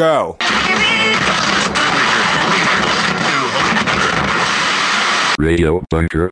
go. Radio Bunker.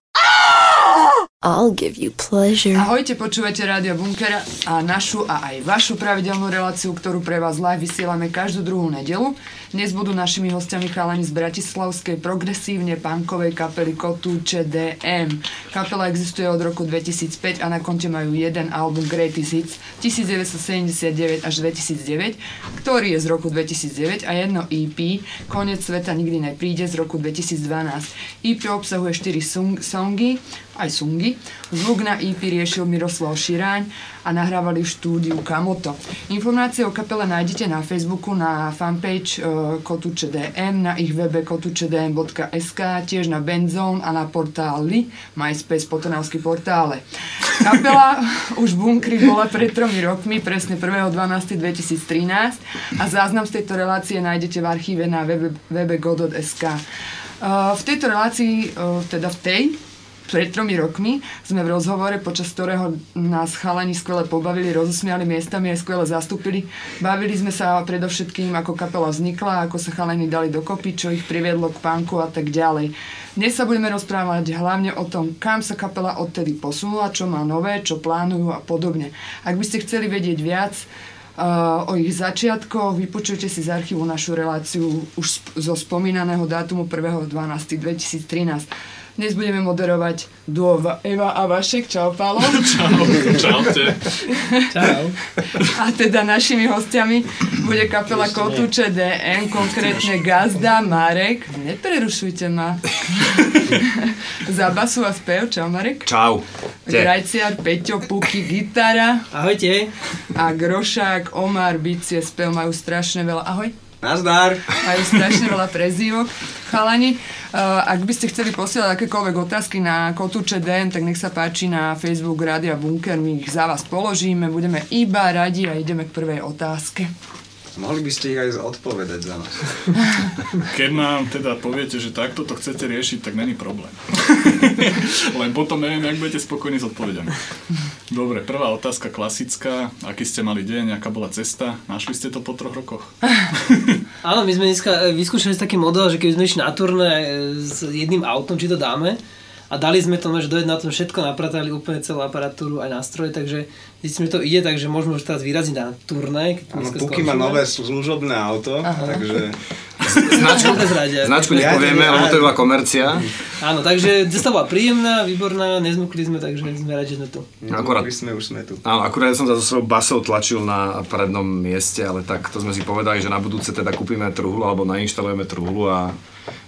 I'll give you pleasure. Ahojte, počúvate Rádio Bunkera a našu a aj vašu pravidelnú reláciu, ktorú pre vás live vysielame každú druhú nedelu. Dnes budú našimi hostiami chalani z bratislavskej progresívne punkovej kapely Kotúče DM. Kapela existuje od roku 2005 a na konte majú jeden album Greatest Hits 1979 až 2009, ktorý je z roku 2009 a jedno EP Konec sveta nikdy nepríde z roku 2012. EP obsahuje 4 song- songy, aj sungy. Zvuk na EP riešil Miroslav Širáň a nahrávali v štúdiu Kamoto. Informácie o kapele nájdete na Facebooku, na fanpage uh, Kotuče DM, na ich webe kotučedm.sk, tiež na Benzone a na portáli MySpace Potonavský portále. Kapela už v bunkri bola pred tromi rokmi, presne 1.12.2013 a záznam z tejto relácie nájdete v archíve na webe, webe go.sk. Uh, v tejto relácii, uh, teda v tej, pred tromi rokmi sme v rozhovore, počas ktorého nás chalani skvele pobavili, rozosmiali miestami a skvele zastúpili. Bavili sme sa predovšetkým, ako kapela vznikla, ako sa chalani dali dokopy, čo ich priviedlo k pánku a tak ďalej. Dnes sa budeme rozprávať hlavne o tom, kam sa kapela odtedy posunula, čo má nové, čo plánujú a podobne. Ak by ste chceli vedieť viac, uh, o ich začiatkoch. Vypočujte si z archívu našu reláciu už zo spomínaného dátumu 1.12.2013. Dnes budeme moderovať duo Va- Eva a Vašek. Čau, Pálo. Čau, čaute. Čau. A teda našimi hostiami bude kapela Kotúče DM, konkrétne Gazda, Marek. Neprerušujte ma. Za basu a spev. Čau, Marek. Čau. Grajciar, Peťo, Puky, gitara. Ahojte. A Grošák, Omar, bicie, spev majú strašne veľa. Ahoj. Nazdar. Majú strašne veľa prezývok. Chalani, uh, ak by ste chceli posielať akékoľvek otázky na Kotúče DM, tak nech sa páči na Facebook Rádia Bunker, my ich za vás položíme, budeme iba radi a ideme k prvej otázke. Mohli by ste ich aj odpovedať za nás. Keď nám teda poviete, že takto to chcete riešiť, tak není problém. Len potom neviem, jak budete spokojní s odpovediami. Dobre, prvá otázka klasická. Aký ste mali deň, aká bola cesta? Našli ste to po troch rokoch? Áno, my sme dneska e, vyskúšali taký model, že keby sme išli na turné e, s jedným autom, či to dáme, a dali sme to, že dojde na tom všetko, napratali úplne celú aparatúru aj nástroje, takže zistíme, že to ide, takže môžeme už teraz vyraziť na turné. Áno, Puky má nové služobné auto, takže Značku. Značku nepovieme, lebo to bola komercia. Áno, takže cesta bola príjemná, výborná, nezmukli sme, takže sme radi, že sme tu. Akurát- už sme, už sme tu. Áno, akurát som sa so svojou basou tlačil na prednom mieste, ale tak to sme si povedali, že na budúce teda kúpime truhlu alebo nainštalujeme truhlu a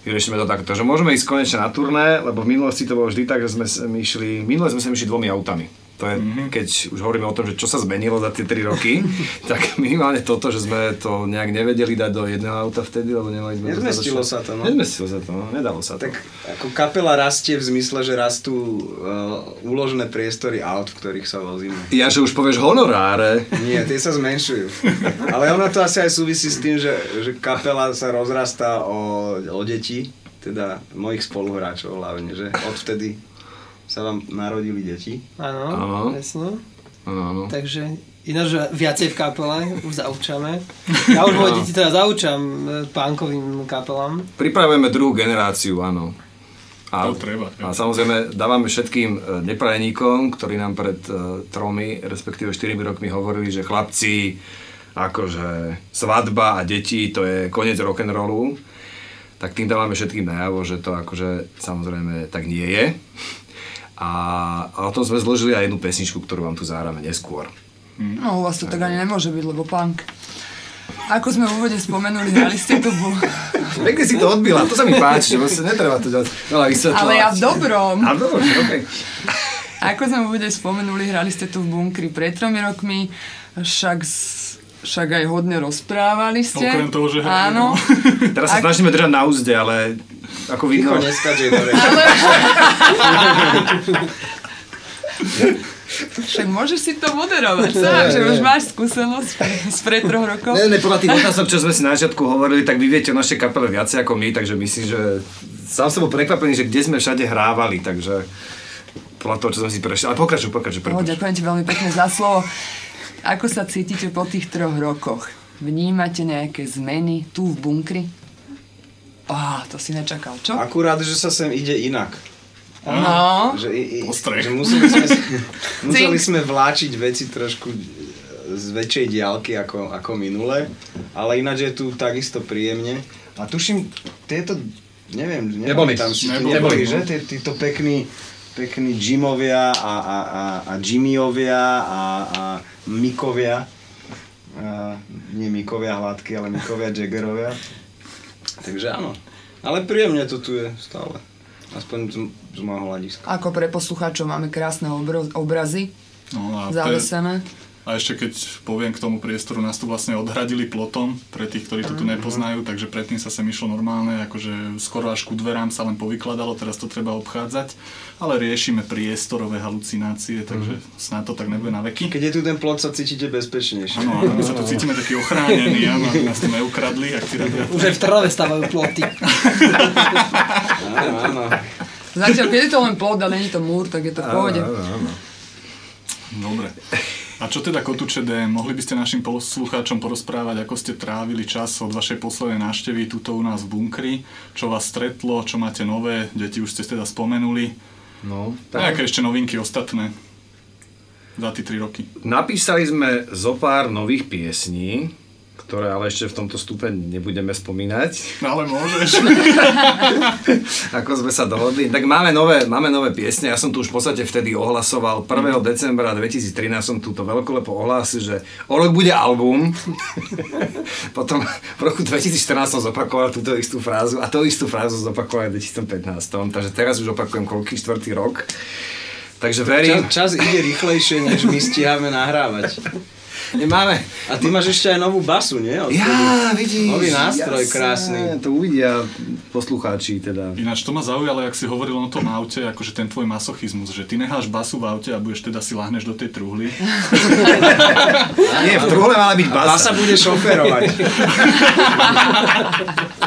vyriešime to takto. Takže môžeme ísť konečne na turné, lebo v minulosti to bolo vždy tak, že sme išli, minule sme sem išli dvomi autami. To je, keď už hovoríme o tom, že čo sa zmenilo za tie 3 roky, tak minimálne toto, že sme to nejak nevedeli dať do jedného auta vtedy, lebo nemali sme... Nezmestilo sa to, no. Nezmestilo sa to, no. nedalo sa to. Tak ako kapela rastie v zmysle, že rastú uh, úložné priestory aut, v ktorých sa vozíme. Ja, že už povieš honoráre, Nie, tie sa zmenšujú. Ale ono to asi aj súvisí s tým, že, že kapela sa rozrastá o, o deti, teda mojich spoluhráčov hlavne, že odvtedy sa vám narodili deti. Áno, jasno. Áno, áno. Takže ináč viacej v kapele, už zaučame. Ja už moje deti teda zaučam e, pánkovým kapelám. Pripravujeme druhú generáciu, áno. A, To treba, a samozrejme dávame všetkým e, neprajeníkom, ktorí nám pred e, tromi, respektíve 4 rokmi hovorili, že chlapci, akože svadba a deti, to je koniec rock'n'rollu, tak tým dávame všetkým najavo, že to akože samozrejme tak nie je. A, a o tom sme zložili aj jednu pesničku, ktorú vám tu zahráme neskôr. No u vás to tak ani nemôže byť, lebo punk. Ako sme v úvode spomenuli, hrali ste tu bu- Pekne si to odbila, to sa mi páči, že vlastne netreba to ďalej veľa vysvetľovať. Ale ja v dobrom. A dobre, okej. Ako sme v úvode spomenuli, hrali ste tu v bunkri pred tromi rokmi, však, s- však aj hodne rozprávali ste. Okrem toho, že Áno. Teraz sa Ak- snažíme držať na úzde, ale ako vidno... Ticho, neskačej do. Ale... Však môžeš si to moderovať sám, že už máš skúsenosť z pred troch rokov. Ne, ne, podľa tých otázok, čo sme si na začiatku hovorili, tak vy viete o našej kapele viacej ako my, takže myslím, že sám som bol prekvapený, že kde sme všade hrávali, takže podľa toho, čo sme si prešli. Ale pokračuj, pokračuj, No, pokračuj. ďakujem ti veľmi pekne za slovo. Ako sa cítite po tých troch rokoch? Vnímate nejaké zmeny tu v bunkri? Á, to si nečakal, čo? Akurát, že sa sem ide inak. No, Že, i, i, Ostré. že museli, sme, museli sme vláčiť veci trošku z väčšej diálky ako, ako minule, ale ináč je tu takisto príjemne. A tuším, tieto, neviem, Neboli. tam si Neboli, neboli, no. že? Tí- Títo pekní, pekní Jimovia a, a, a, a Jimmyovia a, a Mikovia. A, nie Mikovia hladky, ale Mikovia Jaggerovia. Takže áno. Ale príjemne to tu je stále. Aspoň z, z môjho hľadiska. ako pre poslucháčov máme krásne obro- obrazy No a, to je, zavesené. A ešte keď poviem k tomu priestoru, nás tu vlastne odhradili plotom, pre tých, ktorí to tu nepoznajú, takže predtým sa sem išlo normálne, akože skoro až ku dverám sa len povykladalo, teraz to treba obchádzať, ale riešime priestorové halucinácie, takže snad to tak nebude na veky. Keď je tu ten plot, sa cítite bezpečnejšie. Áno, áno, my sa tu cítime takí ochránení, áno, aby nás tu neukradli, ak radia. Už aj v Trnave stávajú ploty. Áno, áno. Zatiaľ, keď je to len plod a není to múr, tak je to v pohode. Dobre. A čo teda Kotuče D? Mohli by ste našim poslucháčom porozprávať, ako ste trávili čas od vašej poslednej návštevy tuto u nás v bunkri? Čo vás stretlo, čo máte nové? Deti už ste teda spomenuli. No, Tak. Nejaké ešte novinky ostatné za tie 3 roky. Napísali sme zo pár nových piesní, ktoré ale ešte v tomto stupe nebudeme spomínať, No ale môžeš. ako sme sa dohodli. Tak máme nové, máme nové piesne, ja som tu už v podstate vtedy ohlasoval 1. decembra 2013 som túto veľkolepo ohlásil, že o rok bude album. Potom v roku 2014 som zopakoval túto istú frázu a tú istú frázu zopakoval aj v 2015. Takže teraz už opakujem koľký štvrtý rok. Takže verím, Čas, čas ide rýchlejšie, než my stíhame nahrávať. nemáme, A ty máš ešte aj novú basu, nie? Odtedy. Ja, vidíš. Nový nástroj jasné, krásny. To uvidia poslucháči teda. Ináč to ma zaujalo, ak si hovoril o tom aute, akože ten tvoj masochizmus, že ty necháš basu v aute a budeš teda si láhneš do tej truhly. Nie, v truhle mala byť A basa. basa bude šoferovať.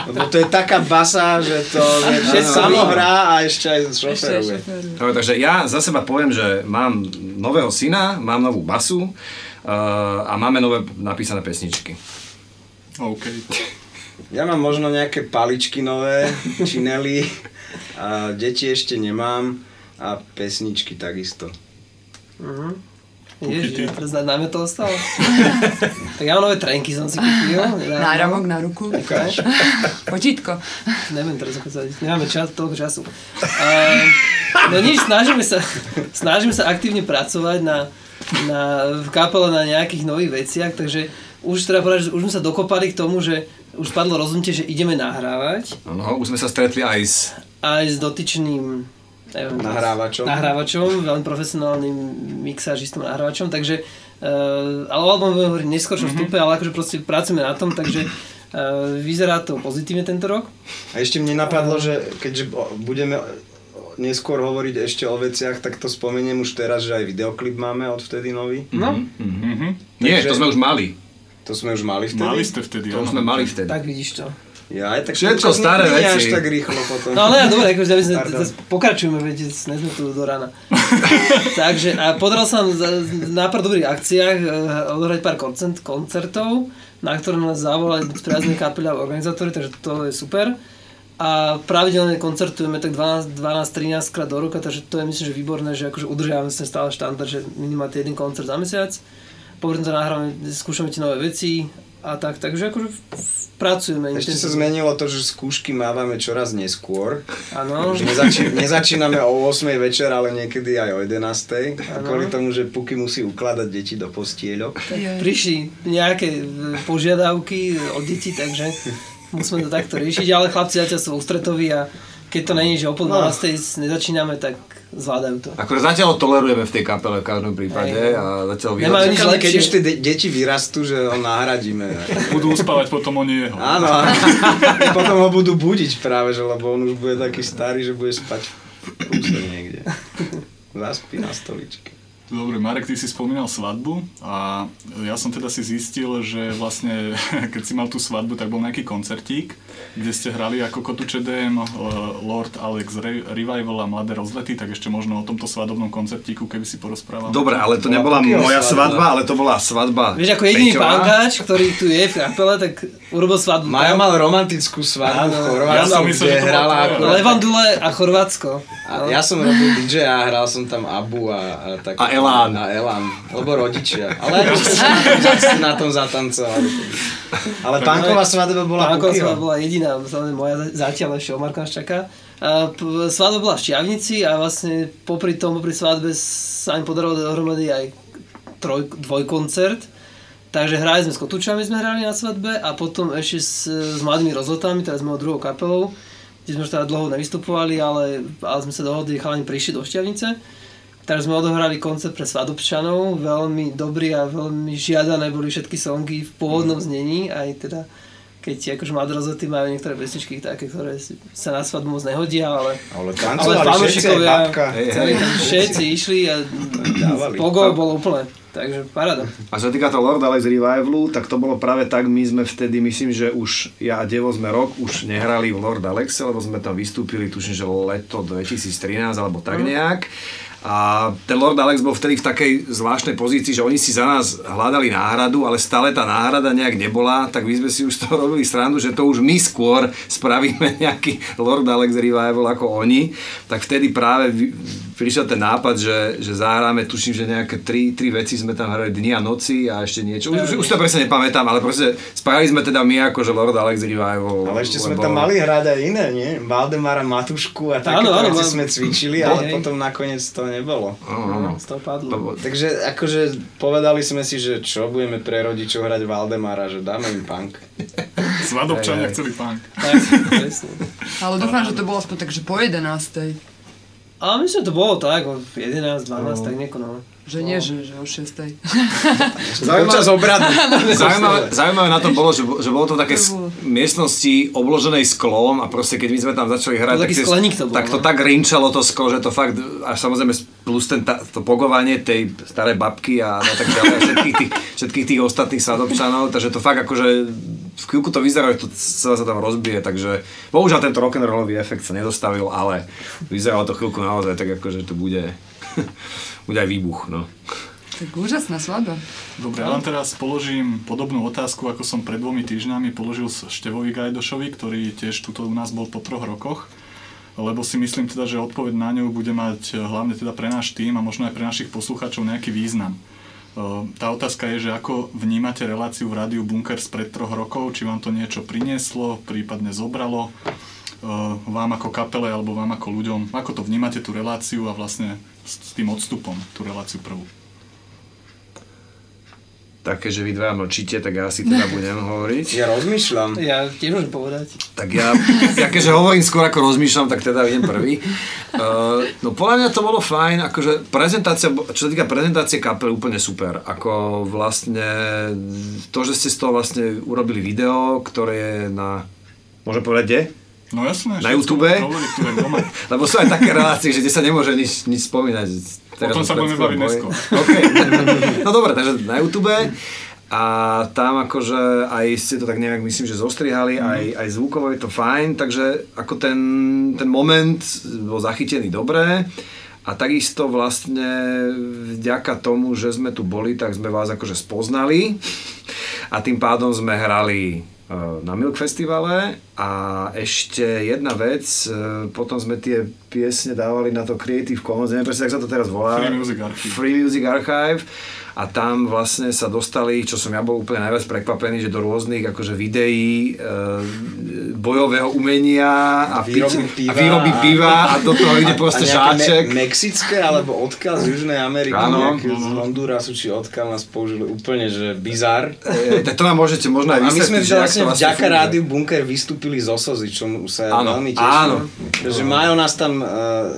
Lebo to je taká basa, že to že Všetko samo hrá a ešte aj šoferuje. takže ja za seba poviem, že mám nového syna, mám novú basu a máme nové napísané pesničky. OK. Ja mám možno nejaké paličky nové, činely, a deti ešte nemám a pesničky takisto. Ježiš, teraz na, mňa to ostalo. tak ja mám nové trenky som si kúpil. Náramok na ruku. Ukáž. Potítko. Neviem teraz, ako sa nemáme čas, toľko času. Uh, no nič, snažíme sa, snažíme sa aktívne pracovať na, na, v kapele na nejakých nových veciach, takže už treba povedať, že už sme sa dokopali k tomu, že už padlo rozhodnutie, že ideme nahrávať No, už sme sa stretli aj s... aj s dotyčným neviem, Nahrávačom. nahrávačom, veľmi profesionálnym mixážistom nahrávačom, takže uh, ale o budeme hovoriť v neskôršom Mhm. vstupe, ale akože proste pracujeme na tom, takže uh, vyzerá to pozitívne tento rok. A ešte mne napadlo, že keďže budeme neskôr hovoriť ešte o veciach, tak to spomeniem už teraz, že aj videoklip máme odvtedy nový. No, Mhm. Nie, Takže- to sme už mali. To sme už mali vtedy. Mali ste vtedy, To áno. už sme mali vtedy. tak vidíš to. Ja, aj tak Všetko to staré veci. až tak rýchlo potom. No ale dobre, akože aby sme, pokračujeme, veď sme tu do rána. Takže a podaral sa na pár dobrých akciách eh, odohrať pár koncert, koncertov, na ktoré nás zavolali spriazní kapely a organizátori, takže to je super. A pravidelne koncertujeme tak 12, 12 13 krát do roka, takže to je myslím, že výborné, že akože udržiavame sa stále štandard, že minimálne jeden koncert za mesiac. Popri to nahrávame, skúšame tie nové veci a tak, takže akože pracujeme. Ešte sa zmenilo to, že skúšky mávame čoraz neskôr. Áno. Nezači- nezačíname o 8 večer, ale niekedy aj o 11. Kvôli tomu, že Puky musí ukladať deti do postieľok. prišli nejaké požiadavky od detí, takže musíme to takto riešiť, ale chlapci zatiaľ sú ústretoví a keď to není, že o pol 12. nezačíname, tak zvládajú to. Akože zatiaľ ho tolerujeme v tej kapele v každom prípade a zatiaľ Nemajú nič Čakáme, keď lepšie. už tie de- deti vyrastú, že ho nahradíme. Budú uspávať potom oni jeho. Áno. Potom ho budú budiť práve, že lebo on už bude taký starý, že bude spať v niekde. Zaspí na stoličke. Dobre, Marek, ty si spomínal svadbu a ja som teda si zistil, že vlastne keď si mal tú svadbu, tak bol nejaký koncertík, kde ste hrali ako Kotuče DM, eh, Lord Alex Re- Revival a Mladé rozlety, tak ešte možno o tomto svadobnom koncertíku, keby si porozprával. Dobre, ale to Bola nebola moja svadba. ale to bola svadba Vieš, ako jediný pankáč, ktorý tu je v kapele, tak urobil svadbu. Maja mal romantickú svadbu v Ja Chorvátsku, som myslel, kde hrala ako... Levandule a Chorvátsko. Ja som robil DJ a hral som tam Abu a, a tak. A Elán. A Elán, lebo rodičia. Ale sa na tom zatancovali. Ale pánková svadba bola Pánková svadba bola jediná, samozrejme moja za- zatiaľ ešte Omarka nás čaká. A svadba bola v Šťavnici a vlastne popri tom, popri svadbe sa im podarilo dohromady aj troj, dvojkoncert. Takže hrali sme s Kotúčami, sme hrali na svadbe a potom ešte s, s Mladými rozlotami, teraz sme druhou kapelou, kde sme už teda dlho nevystupovali, ale, ale sme sa dohodli, chalani prišli do Šťavnice. Takže sme odohrali koncert pre svadobčanov, veľmi dobrý a veľmi žiadané boli všetky songy v pôvodnom znení, aj teda keď akože mladé rozlety majú niektoré pesničky také, ktoré sa na svadbu moc nehodia, ale, Ale ale tancovali všetci, aj fanúšikovia, všetci išli a Dávali. pogo bolo úplne, takže paráda. A čo sa týka toho Lord Alex Revivalu, tak to bolo práve tak, my sme vtedy, myslím, že už ja a Devo sme rok už nehrali v Lord Alexe, lebo sme tam vystúpili, tuším, že leto 2013 alebo tak nejak. A ten Lord Alex bol vtedy v takej zvláštnej pozícii, že oni si za nás hľadali náhradu, ale stále tá náhrada nejak nebola, tak my sme si už z toho robili srandu, že to už my skôr spravíme nejaký Lord Alex Revival ako oni. Tak vtedy práve prišiel ten nápad, že, že zahráme, tuším, že nejaké tri, tri veci sme tam hrali dni a noci a ešte niečo. Už, už, to presne nepamätám, ale proste spravili sme teda my ako že Lord Alex Revival. Ale ešte sme lebo- tam mali hrať aj iné, nie? Valdemara Matušku a také Áno, veci sme cvičili, ale potom nakoniec to nebolo. Áno, padlo. To bolo- Takže akože povedali sme si, že čo budeme pre rodičov hrať Valdemara, že dáme im punk. Svadobčania chceli punk. Ale dúfam, že to bolo aspoň tak, že po 11. Ale myslím, že to bolo tak, o 11, 12, tak nieko no. Že nie, že, že o 6. Počas obradu. Zaujímavé, zaujímavé na tom bolo, že, že bolo to také s- miestnosti obloženej sklom a proste keď my sme tam začali hrať, To taký tie- to bol, tak to no. tak rinčalo to sklo, že to fakt, a samozrejme plus ten, to pogovanie tej starej babky a, a tak ďalej, a všetkých tých, všetkých tých ostatných sadobčanov, takže to fakt akože v chvíľku to vyzerá, že to celé sa tam rozbije, takže bohužiaľ tento rock'n'rollový efekt sa nedostavil, ale vyzeralo to chvíľku naozaj tak akože to bude, bude aj výbuch, no. Tak úžasná svadba. Dobre, ja vám teraz položím podobnú otázku, ako som pred dvomi týždňami položil Števovi Gajdošovi, ktorý tiež tuto u nás bol po troch rokoch. Lebo si myslím teda, že odpoveď na ňu bude mať eh, hlavne teda pre náš tým a možno aj pre našich poslucháčov nejaký význam. Eh, Tá otázka je, že ako vnímate reláciu v rádiu Bunker spred troch rokov, či vám to niečo prinieslo, prípadne zobralo? Eh, vám ako kapele alebo vám ako ľuďom, ako to vnímate tú reláciu a vlastne s tým odstupom tú reláciu prvú. Také, že vy dva mlčíte, tak ja si teda budem hovoriť. Ja rozmýšľam. Ja tiež môžem povedať. Tak ja, ja keďže hovorím skôr ako rozmýšľam, tak teda idem prvý. Uh, no podľa mňa to bolo fajn, akože prezentácia, čo sa týka prezentácie kapely, úplne super. Ako vlastne to, že ste z toho vlastne urobili video, ktoré je na, môžem povedať kde? No jasné. Na YouTube? Hovorí. Lebo sú aj také relácie, že kde sa nemôže nič, nič spomínať. O tom sa budeme baviť neskôr. Okay. No dobre, takže na YouTube. A tam akože aj ste to tak nejak myslím, že zostrihali, Mhm. aj, aj zvukovo je to fajn, takže ako ten, ten moment bol zachytený dobre. A takisto vlastne vďaka tomu, že sme tu boli, tak sme vás akože spoznali a tým pádom sme hrali na Milk Festivale a ešte jedna vec, e, potom sme tie piesne dávali na to Creative Commons, neviem presne, jak sa to teraz volá. Free Music Archive. Free Music Archive a tam vlastne sa dostali, čo som ja bol úplne najviac prekvapený, že do rôznych akože videí e, bojového umenia a, Výroby piť- piva a výroby a- piva a do toho ide proste žáček. Me- mexické alebo odkiaľ z Južnej Ameriky, nejaké z Hondurasu či odkiaľ nás použili úplne, že bizar. E, tak to nám môžete možno aj A my sme vysvetliť, že jak vlastne to vďaka rádiu Bunker vystúpili z Osozy, čo sa ja Áno, veľmi teším. áno. Takže Majo nás tam uh,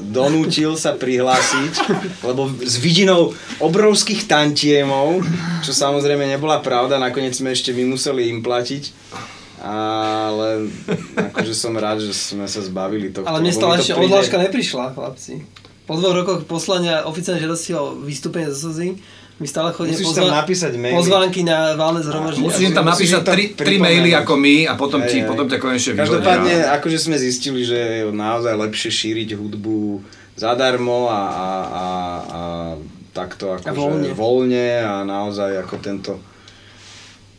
donútil sa prihlásiť, lebo s vidinou obrovských tantiemov, čo samozrejme nebola pravda, nakoniec sme ešte my museli im platiť. Ale akože som rád, že sme sa zbavili tohto. Ale mne stále ešte príde- odhláška neprišla, chlapci. po dvoch rokoch poslania oficiálnej žiadosti o vystúpenie zo slzy mi stále chodia Musíš tam napísať maily. pozvánky na válne zhromaždenie. Musíš tam napísať tri, tri maily ako my a potom, ti, Hej, hej. potom ťa konečne Každopádne, vyhodia. akože sme zistili, že je naozaj lepšie šíriť hudbu zadarmo a, a, a, a takto A akože voľne. voľne a naozaj ako tento,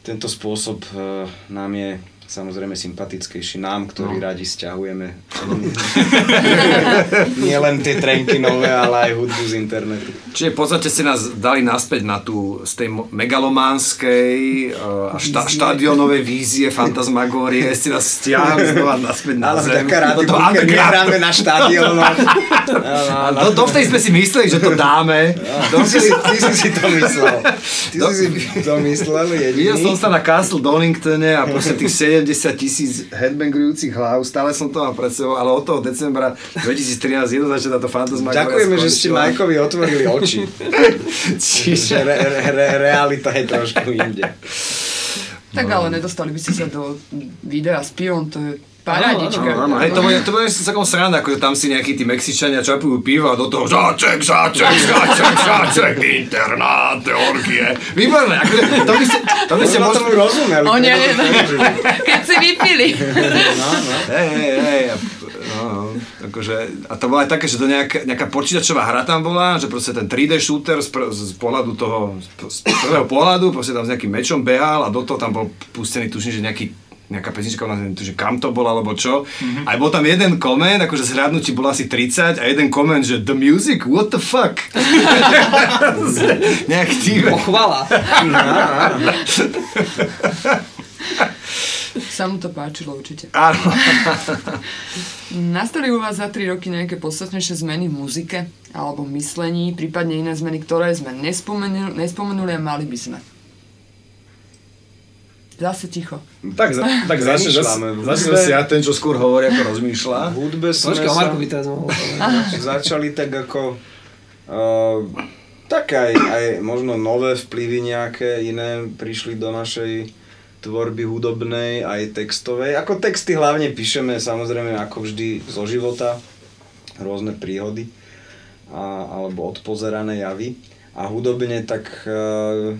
tento spôsob e, nám je samozrejme sympatickejší nám, ktorí no. radi stiahujeme nie len tie trenky nové, ale aj hudbu z internetu. Čiže v podstate ste nás dali naspäť na tú, z tej megalománskej uh, a šta, štadionovej vízie fantasmagórie, ste nás stiahli znova naspäť na Ale zem. vďaka Do undergroundu. nehráme na štádionoch. A do, dovtedy sme si mysleli, že to dáme. Ty si, ty si si to myslel. Ty si si to myslel Videl som jediný. sa na Castle Doningtone a proste tých 70 tisíc headbangujúcich hlav, stále som to mal pred sebou, ale od toho decembra 2013 jednoznačne táto fantasmagória Ďakujeme, že ste. Majkovi otvorili oči. Čiže... Že re, re, re, realita je trošku inde. Tak No. ale nedostali by ste sa do videa s pivom, to je parádička. Áno, to bude, to bude celkom sranda, akože tam si nejakí tí Mexičania čapujú pivo a do toho záček, záček, záček, záček, internáte, orgie. Výborné, akože to by ste, to by ste Možno rozumeli. O nie, preto nie, to nie. Keď si vypili. No, no. Hej, hej, hej. a- No, no, akože, a to bola aj také, že to nejaká, nejaká počítačová hra tam bola, že proste ten 3D shooter z, pr- z pohľadu toho, z prvého pohľadu, proste tam s nejakým mečom behal a do toho tam bol pustený, tuším, že nejaký nejaká pesnička, neviem, že kam to bol alebo čo. Mm-hmm. A bol tam jeden koment, akože zhľadnutí bolo asi 30 a jeden koment, že the music, what the fuck? Nejak týve. Pochvala. Sa mu to páčilo určite. Áno. Nastali u vás za 3 roky nejaké podstatnejšie zmeny v muzike alebo myslení, prípadne iné zmeny, ktoré sme nespomenuli, nespomenuli a mali by sme? Zase ticho. Tak, za, tak začne začne si ja ten, čo skôr hovorí, ako rozmýšľa. V hudbe sme Počkaj, sa Marko by teraz mohol. začali tak ako... Uh, tak aj, aj možno nové vplyvy nejaké iné prišli do našej tvorby hudobnej, aj textovej. Ako texty hlavne píšeme samozrejme ako vždy zo života, rôzne príhody a, alebo odpozerané javy. A hudobne tak e,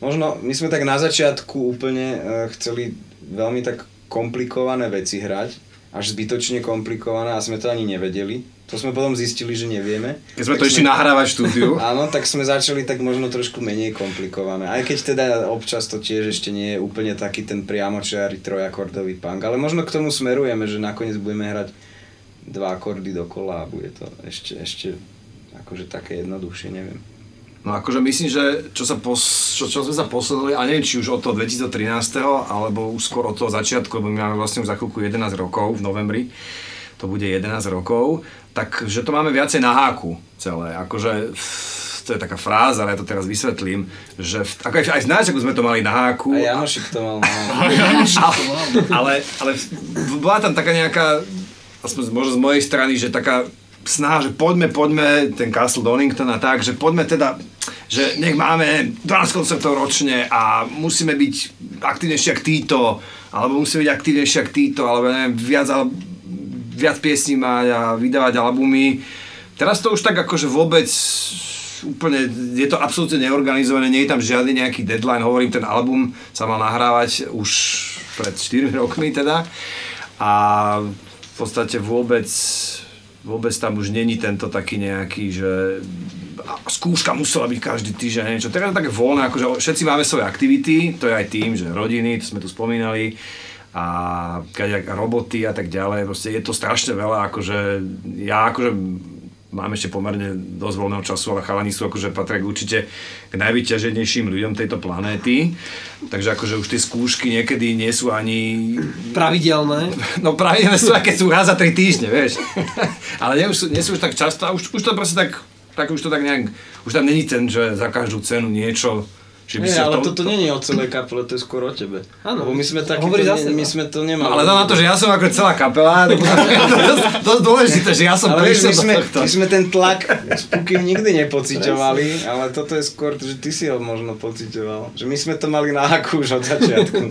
možno my sme tak na začiatku úplne e, chceli veľmi tak komplikované veci hrať, až zbytočne komplikované a sme to ani nevedeli. To sme potom zistili, že nevieme. Keď sme Tak to išli nahrávať v štúdiu. Áno, tak sme začali tak možno trošku menej komplikované. Aj keď teda občas to tiež ešte nie je úplne taký ten priamočiary trojakordový punk. Ale možno k tomu smerujeme, že nakoniec budeme hrať dva akordy dokola a bude to ešte, ešte akože také jednoduchšie, neviem. No akože myslím, že čo, sa pos, čo, čo sme sa posunuli, a neviem či už od toho 2013. alebo už skôr od toho začiatku, lebo my máme vlastne už za chvíľku 11 rokov v novembri, to bude 11 rokov, tak že to máme viacej na háku celé. Akože to je taká fráza, ale ja to teraz vysvetlím, že v, ako aj, aj v Náčaku sme to mali na háku. A Janošik to mal na ale, ale bola tam taká nejaká, aspoň možno z mojej strany, že taká snaha, že poďme, poďme, ten Castle Donington a tak, že poďme teda, že nech máme 12 koncertov ročne a musíme byť aktívnejší ako títo, alebo musíme byť aktívnejší ako títo, alebo neviem, viac, ale, viac piesní mať a vydávať albumy. Teraz to už tak akože vôbec úplne, je to absolútne neorganizované, nie je tam žiadny nejaký deadline, hovorím, ten album sa mal nahrávať už pred 4 rokmi teda a v podstate vôbec vôbec tam už není tento taký nejaký, že skúška musela byť každý týždeň, niečo. Teraz je také voľné, akože všetci máme svoje aktivity, to je aj tým, že rodiny, to sme tu spomínali, a roboty a tak ďalej, proste je to strašne veľa, akože ja akože mám ešte pomerne dosť voľného času, ale chalani sú akože patria určite k najvyťaženejším ľuďom tejto planéty. Takže akože už tie skúšky niekedy nie sú ani... Pravidelné. No pravidelné sú, aké sú raz za 3 týždne, vieš. ale nie, už, sú- nie sú už tak často a už, už to proste tak, tak už to tak nejak... Už tam není ten, že za každú cenu niečo Že by Nie, sa ale to- toto nie je o celej kapele, to je skôr o tebe. Áno. My sme takí, Hovorí za ne, seba. my sme to nemali. No, ale to na to, že ja som ako celá kapela, to je dosť, dosť dôležité, že ja som ale vieš, prišiel my do sme, tohto. my sme ten tlak s Pukim nikdy nepociťovali, ale toto je skôr, že ty si ho možno pociťoval. Že my sme to mali na haku už od začiatku.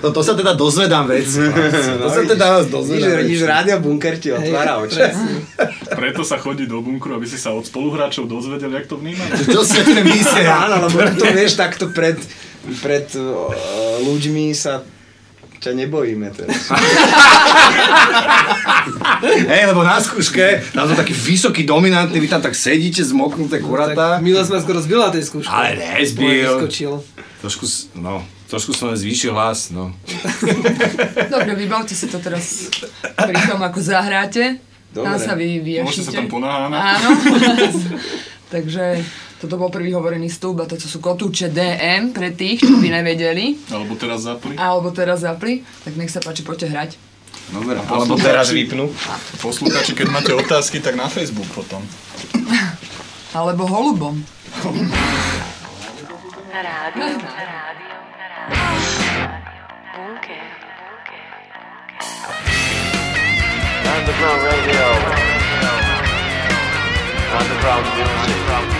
No to sa teda dozvedám vec. To sa vidíš, teda vás vidíš, dozvedám vidíš, vec. rádio bunker ti otvára oči. Preto sa chodí do bunkru, aby si sa od spoluhráčov dozvedel, jak to vnímame. Čo ste tým myslia? Áno, lebo to vieš, takto pred, pred uh, ľuďmi sa ťa nebojíme teraz. Hej, lebo na skúške, tam som taký vysoký, dominantný, vy tam tak sedíte, zmoknuté kuratá. Tak Milo sme skoro zbyla tej skúške. Ale nezbil. Vyskočil. Trošku, no, trošku som zvýšil hlas, no. Dobre, vybavte si to teraz pri tom, ako zahráte. Tam Dobre. sa vy Môžete viešite. sa tam ponáhať. Áno. Takže toto bol prvý hovorený stĺp a to sú kotúče DM pre tých, čo by nevedeli. Alebo teraz zapli. Alebo teraz zapli. Tak nech sa páči, poďte hrať. Dobre, Alebo teraz vypnú. Poslucháči, keď máte otázky, tak na Facebook potom. Alebo holubom. Bunker. Underground radio. Underground music.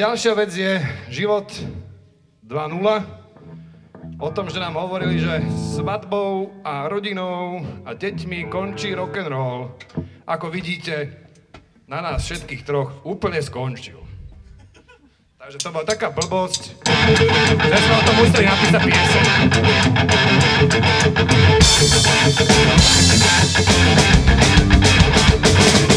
ďalšia vec je život 2.0. O tom, že nám hovorili, že s svadbou a rodinou a deťmi končí rock and roll. Ako vidíte, na nás všetkých troch úplne skončil. Takže to bola taká blbosť, že sme o tom museli napísať pieseň. Thank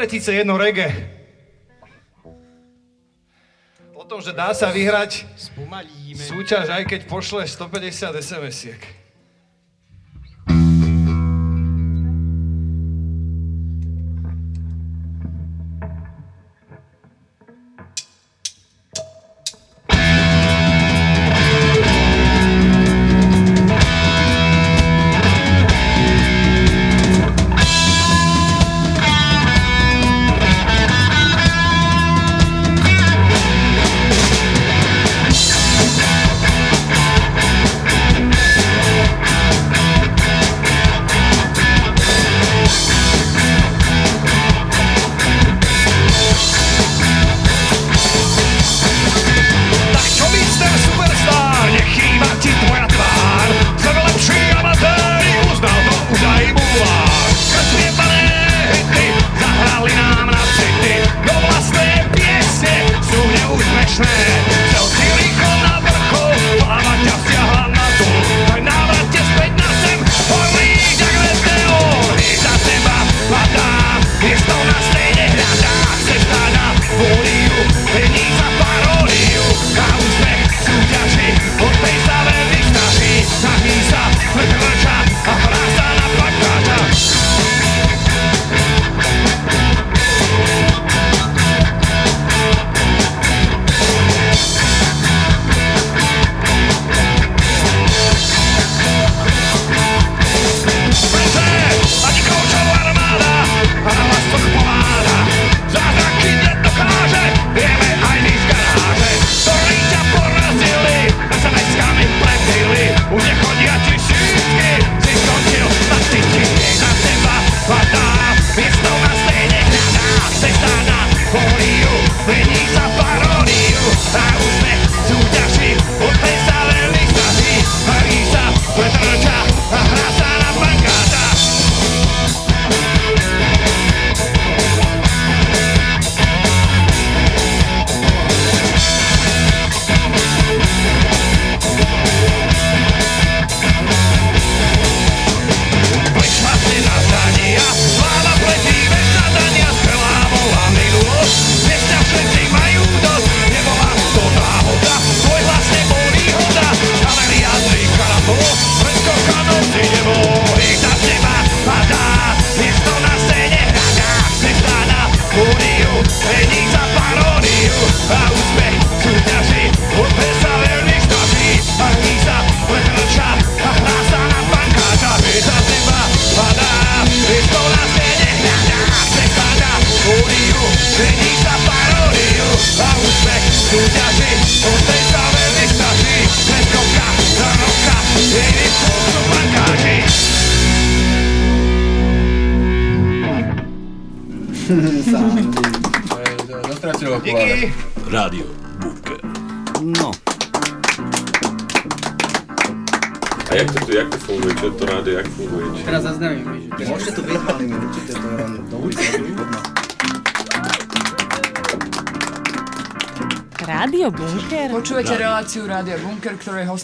tretice jedno rege. O tom, že dá sa vyhrať súťaž, aj keď pošle 150 SMS-iek.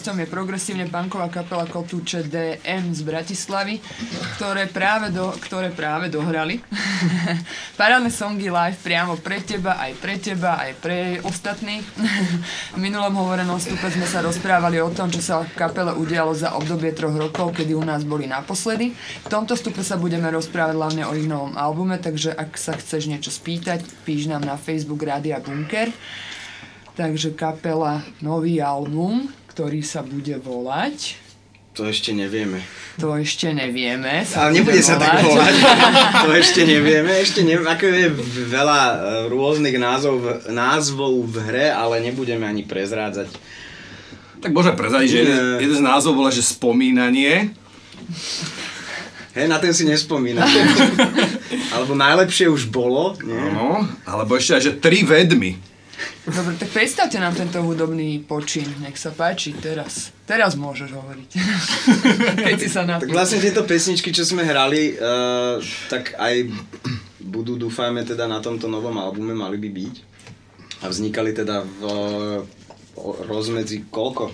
Hostom je progresívne punková kapela Kotúče DM z Bratislavy, ktoré práve, do, ktoré práve dohrali. Parádne songy live priamo pre teba, aj pre teba, aj pre ostatných. v minulom hovorenom stupe sme sa rozprávali o tom, čo sa v kapele udialo za obdobie troch rokov, kedy u nás boli naposledy. V tomto stupe sa budeme rozprávať hlavne o ich novom albume, takže ak sa chceš niečo spýtať, píš nám na Facebook Rádia Bunker. Takže kapela, nový album, ktorý sa bude volať... To ešte nevieme. To ešte nevieme. Ale nebude sa tak volať. to ešte nevieme. Ešte nevieme, ako je veľa e, rôznych názov, názvov v hre, ale nebudeme ani prezrádzať. Tak môžeme prezadiť, že jeden, jeden z názvov bola, že spomínanie. Hej, na ten si nespomínam. Alebo najlepšie už bolo. Nie? Áno, alebo ešte aj, že tri vedmy. Dobre, tak predstavte nám tento hudobný počin. Nech sa páči, teraz. Teraz môžeš hovoriť. Keď si sa na Tak vlastne tieto pesničky, čo sme hrali, uh, tak aj budú, dúfajme, teda na tomto novom albume mali by byť. A vznikali teda v uh, rozmedzi koľko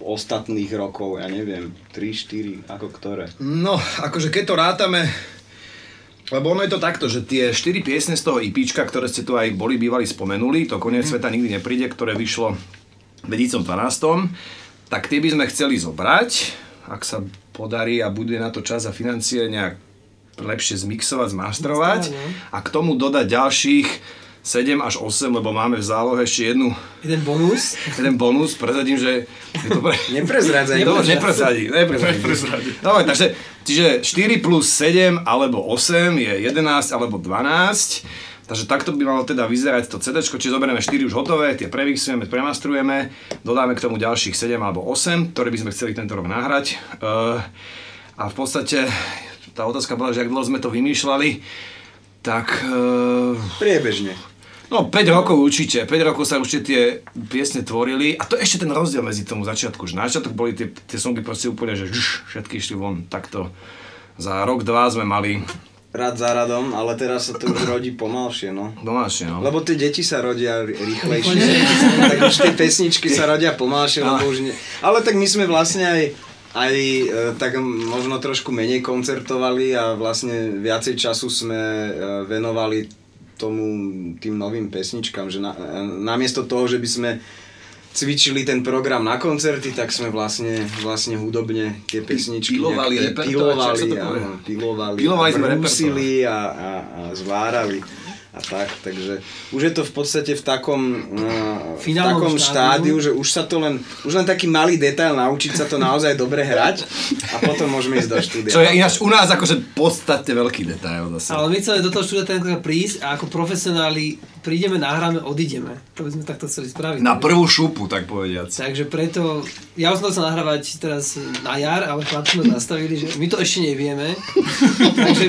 ostatných rokov, ja neviem, 3, 4, ako ktoré. No, akože keď to rátame, lebo ono je to takto, že tie 4 piesne z toho IPčka, ktoré ste tu aj boli bývali spomenuli, to Koniec sveta nikdy nepríde, ktoré vyšlo v 2012, tak tie by sme chceli zobrať, ak sa podarí a bude na to čas a financie nejak lepšie zmixovať, zmastrovať a k tomu dodať ďalších 7 až 8, lebo máme v zálohe ešte jednu, Jeden bonus. jeden bonus, prezradím, že je to pre... Neprezrádzaj. Dobre, neprezradí, neprezradí. Neprezradí. Dobre, takže čiže 4 plus 7 alebo 8 je 11 alebo 12. Takže takto by malo teda vyzerať to CD, čiže zoberieme 4 už hotové, tie premixujeme, premastrujeme, dodáme k tomu ďalších 7 alebo 8, ktoré by sme chceli tento rok nahrať. Uh, a v podstate tá otázka bola, že ak dlho sme to vymýšľali, tak... Uh, Priebežne. No 5 rokov určite, 5 rokov sa určite tie piesne tvorili. A to je ešte ten rozdiel medzi tomu začiatku, že na začiatok boli tie, tie songy proste úplne, že žš, všetky išli von, takto. Za rok, dva sme mali Rad za radom, ale teraz sa to už rodí pomalšie, no. domášie, no. Lebo tie deti sa rodia rýchlejšie, tak už tie pesničky sa rodia pomalšie, lebo už ne... Ale tak my sme vlastne aj, aj e, tak možno trošku menej koncertovali a vlastne viacej času sme e, venovali tomu tým novým pesničkám, že na, namiesto toho, že by sme cvičili ten program na koncerty, tak sme vlastne, vlastne hudobne tie pesničky Pilovali nejak repertoár, pilovali, áno, pilovali, Pilovali a brúsili a, a, a zvárali a tak, takže už je to v podstate v takom, uh, v takom štádiu. že už sa to len, už len taký malý detail naučiť sa to naozaj dobre hrať a potom môžeme ísť do štúdia. Čo je ináč u nás akože podstatne veľký detail zase. Ale my chceme do toho štúdia tentokrát prísť a ako profesionáli prídeme, nahráme, odídeme. To by sme takto chceli spraviť. Na prvú šupu, tak povediac. Takže preto, ja už som chcel nahrávať teraz na jar, ale chlapci ma zastavili, že my to ešte nevieme. Takže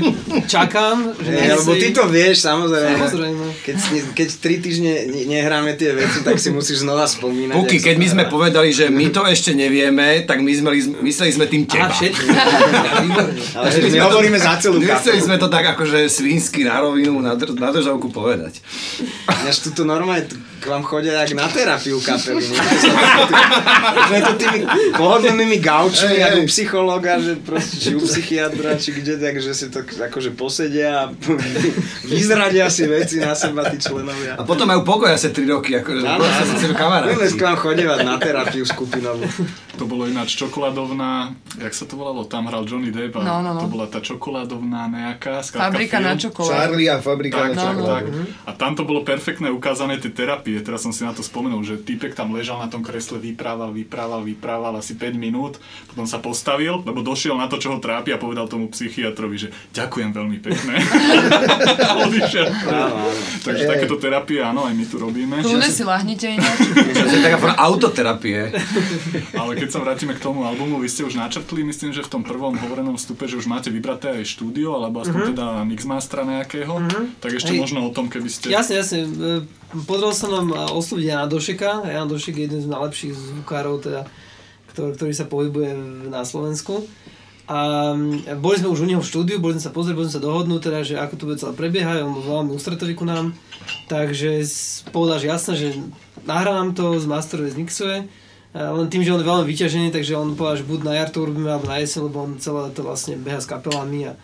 čakám, že Hey, lebo ty to vieš, samozrejme. Samozrejme. Keď, keď tri týždne ne- nehráme tie veci, tak si musíš znova spomínať. Puky, keď my to sme povedali, že my to ešte nevieme, tak my sme, mysleli sme tým teba. Aha, všetko. Ale že my hovoríme za celú Nechceli sme to tak akože svínsky na rovinu, na, dr- na državku povedať. Ináč tu normálne t- k vám chodia jak na terapiu kapely. Sa- Sme tu tými pohodlnými gaučmi, ako u psychológa, že proste, či u psychiatra, či kde, takže si to akože posedia a vyzradia si veci na seba tí členovia. A potom majú pokoj asi 3 roky, akože Áno, áno. si kamaráti. Budeme k vám chodievať na terapiu skupinovú. To bolo ináč čokoládovná, jak sa to volalo, tam hral Johnny Depp a No, no, no. to bola tá čokoládovná nejaká, Fabrika film. na čokoládu. Charlie a fabrika Tak, na tak, čokoládu. tak. A tam to bolo perfektné ukázané tie terapie. Teraz som si na to spomenul, že týpek tam ležal na tom kresle, vyprával, vyprával, vyprával asi 5 minút, potom sa postavil, lebo došiel na to, čo ho trápi a povedal tomu psychiatrovi, že ďakujem veľmi pekne. Takže takéto terapie, áno, aj my tu robíme. Kľudne si lahnite ináč. To je taká forma autoterapie. Ale keď sa vrátime k tomu albumu, vy ste už načrtli, myslím, že v tom prvom hovorenom vstupe, že už máte vybraté aj štúdio, alebo aspoň Mhm. teda mixmastera nejakého. Tak ešte Hej. možno o tom, keby ste... Jasne, jasne. Podarilo sa nám e, osloviť Jana Došeka. Jan Došek je jeden z najlepších zvukárov, teda, ktorý, ktorý sa pohybuje na Slovensku. A mm, boli sme už u neho v štúdiu, boli sme sa pozrieť, boli sme sa dohodnúť, teda, že ako to bude celé prebiehať, on bol veľmi ústretový ku nám. Takže povedal, že jasné, že nahrá nám to, zmasteruje, zmixuje. Len tým, že on je veľmi vyťažený, takže on povedal, že buď na jar to urobíme, alebo na jeseň, lebo on celé to vlastne beha s kapelami a,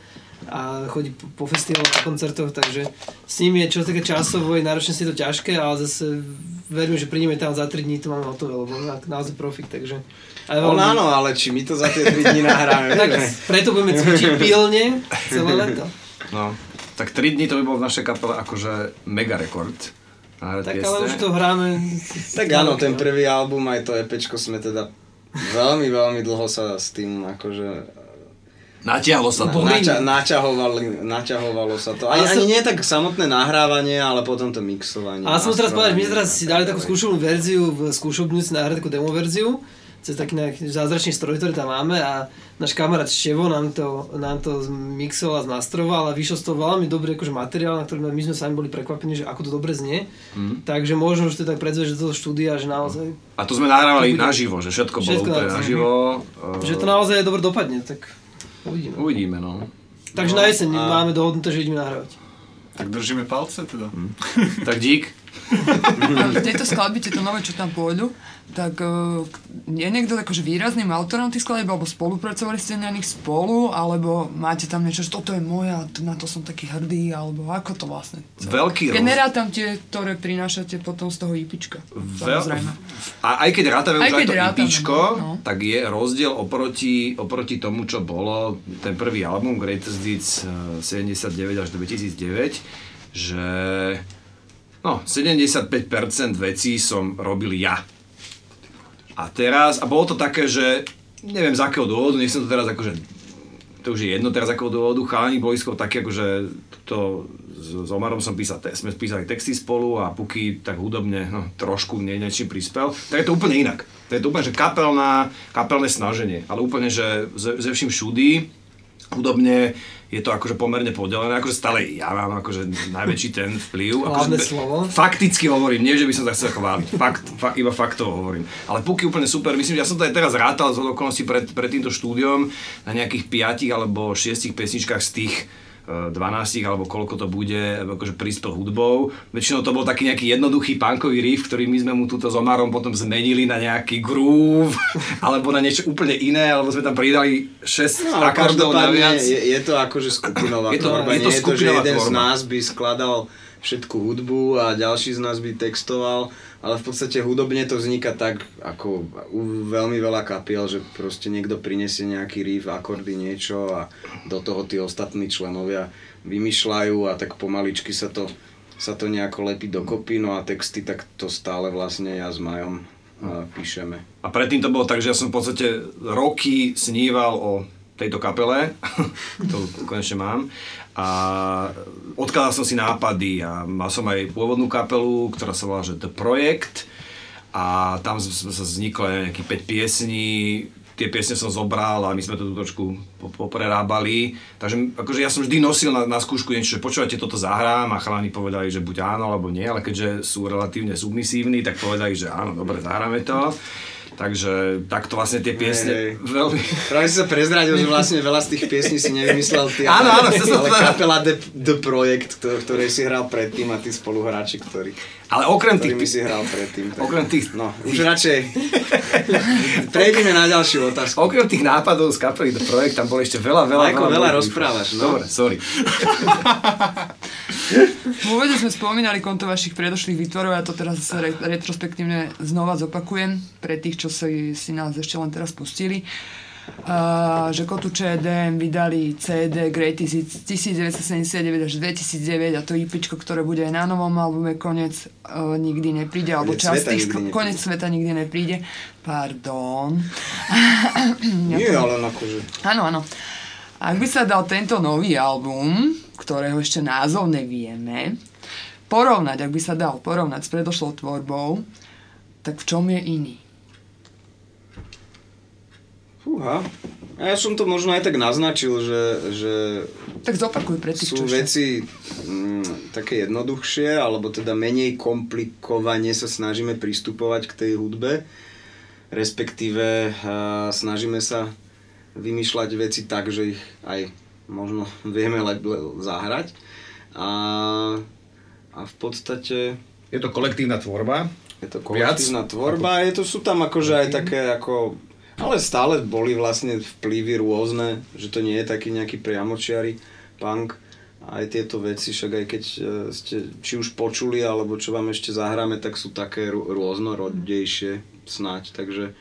a chodí po, po festivaloch a koncertoch, takže s ním je čo týka časovo, je náročne si to ťažké, ale zase verím, že prídeme tam za 3 dní, to máme hotové, lebo na, naozaj profik, takže... aj On veľmi- áno, ale či my to za tie 3 dní nahráme, tak vieš, preto budeme cvičiť pilne celé leto. No, tak 3 dní to by bol v našej kapele akože mega rekord. Tak piesne. ale už to hráme... Tak áno, ten prvý album, aj to EPčko sme teda veľmi, veľmi dlho sa s tým akože... Natiahlo sa to. Nača, naťahovali, naťahovalo sa to. Ani, Ale ani nie tak samotné nahrávanie, ale potom to mixovanie. Ale som teraz povedať, že my teraz si dali tak takú skúšobnú verziu v skúšobni, si nahrali takú demo verziu cez taký zázračný stroj, ktorý tam máme a náš kamarát Števo nám to, nám to mixoval a zmastroval a vyšiel z toho veľmi dobrý akože materiál, na ktorý my sme sami boli prekvapení, že ako to dobre znie. Mhm. Takže možno už to tak predzveš do toho štúdia, že naozaj, A to sme nahrávali To bude- naživo, že všetko, bolo Všetko úplne naživo. naživo. že to naozaj dobre dopadne, tak uvidíme. Uvidíme, no. Takže No, na jeseň a- máme dohodnuté, že ideme nahrávať. Tak držíme palce teda. Tak dík. A Tieto skladby, tieto nové, čo tam pôjdu, tak uh, je niekto akože výrazným autorom tých skladieb, alebo spolupracovali ste na nich spolu, alebo máte tam niečo, že toto je moja, na to som taký hrdý, alebo ako to vlastne? Veľký roz... Generátam tie, ktoré prinášate potom z toho IPčka. Veľ... Samozrejme. A aj keď rátame Aj už aj keď to rátame, IPčko, no. tak je rozdiel oproti, oproti tomu, čo bolo ten prvý album Greatest Hits eh, 79 až 2009, že no, 75% vecí som robil ja. A teraz, a bolo to také, že neviem z akého dôvodu, nechcem to teraz akože to už je jedno teraz akého dôvodu, chalani boli skôr také akože to s, s Omarom som písal, te, sme písali texty spolu a Puky tak hudobne no, trošku nie, niečím prispel, tak je to úplne inak. To je to úplne, že kapelná, kapelné snaženie, ale úplne, že ze, ze vším všudy, hudobne je to akože pomerne podelené, akože stále ja mám akože najväčší ten vplyv. Akože, slovo. Fakticky hovorím, nie že by som sa chcel chváliť, fakt, fakt, iba faktovo hovorím. Ale Puky úplne super, myslím, že ja som to aj teraz rátal z okolností pred, pred týmto štúdiom na nejakých 5 alebo 6 pesničkách z tých 12 alebo koľko to bude, akože prispel hudbou. Väčšinou to bol taký nejaký jednoduchý punkový riff, ktorý my sme mu túto s Omarom potom zmenili na nejaký groove, alebo na niečo úplne iné, alebo sme tam pridali 6 No, akordov naviac. je, je to akože skupinová Je to- tvorba, je to nie je to, že jeden z tvorba. nás by skladal všetku hudbu a ďalší z nás by textoval, ale v podstate hudobne to vzniká tak, ako u veľmi veľa kapiel, že proste niekto prinesie nejaký riff, akordy, niečo a do toho tí ostatní členovia vymýšľajú a tak pomaličky sa to, sa to nejako lepí dokopy, no a texty tak to stále vlastne ja s Majom píšeme. A predtým to bolo tak, že ja som v podstate roky sníval o tejto kapele, ktorú konečne mám. A odkladal som si nápady a mal som aj pôvodnú kapelu, ktorá sa volá, že The Project. A tam z- vzniklo nejakých 5 piesní, tie piesne som zobral a my sme to tu trošku po- poprerábali. Takže akože ja som vždy nosil na, na skúšku niečo, že počúvate, toto zahrám a chalani povedali, že buď áno alebo nie, ale keďže sú relatívne submisívni, tak povedali, že áno, dobre, zahráme to. Takže takto vlastne tie piesne Hej. veľmi... Práve si sa prezradil, že vlastne veľa z tých piesní si nevymyslel ty, Áno, áno, ale, ale kapela The, The Project, ktor- ktorej si hral predtým a tí spoluhráči, ktorí, Ale okrem tých... si hral predtým. Tak, Okrem tých... no, už radšej prejdeme na ďalšiu otázku. Okrem tých nápadov z kapely The Projekt, tam bolo ešte veľa, veľa... Majko, veľa dobrých rozprávaš, no. Dobre, sorry. V úvode sme spomínali konto vašich predošlých výtvorov, ja to teraz retrospektívne znova zopakujem pre tých, čo si, si nás ešte len teraz pustili. Uh, že Kotu ČDM vydali CD Hits 1979 až 2009 a to IPčko, ktoré bude aj na novom albume Konec uh, nikdy nepríde, alebo Koniec časť tých nikdy nepríde. Konec sveta nikdy nepríde. Pardon. Nie, ale akože... Áno, áno. Ak by sa dal tento nový album, ktorého ešte názov nevieme, porovnať, ak by sa dal porovnať s predošlou tvorbou, tak v čom je iný? Fúha. A ja som to možno aj tak naznačil, že, že Tak zopakuj pre tých, sú čo veci mm, také jednoduchšie, alebo teda menej komplikovane sa snažíme pristupovať k tej hudbe. Respektíve a, snažíme sa vymýšľať veci tak, že ich aj možno vieme le- le- zahrať. A, a v podstate... Je to kolektívna tvorba? Je to kolektívna tvorba, je to, sú tam akože aj také ako... Ale stále boli vlastne vplyvy rôzne, že to nie je taký nejaký priamočiary punk. Aj tieto veci, však aj keď e, ste či už počuli, alebo čo vám ešte zahráme, tak sú také rô- rôznorodejšie snáď, takže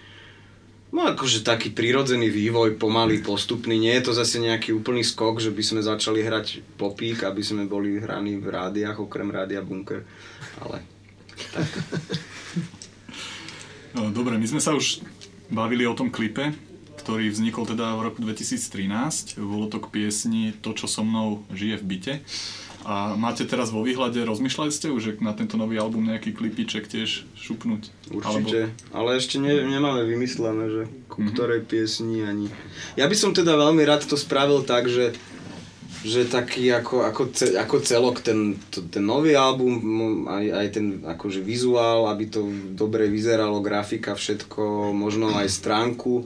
No akože taký prírodzený vývoj, pomalý, postupný. Nie je to zase nejaký úplný skok, že by sme začali hrať popík, aby sme boli hraní v rádiách, okrem rádia Bunker. Ale No, Dobre, my sme sa už bavili o tom klipe, ktorý vznikol teda v roku 2013. Bolo to k piesni To, čo so mnou žije v byte. A máte teraz vo výhľade, rozmýšľali ste už, že na tento nový album nejaký klipiček tiež šupnúť? Určite, ale ešte ne, nemáme vymyslené, že ku ktorej piesni ani... Ja by som teda veľmi rád to spravil tak, že že taký ako, ako, ce, ako celok ten, to, ten nový album, aj, aj ten akože vizuál, aby to dobre vyzeralo, grafika, všetko, možno aj stránku e,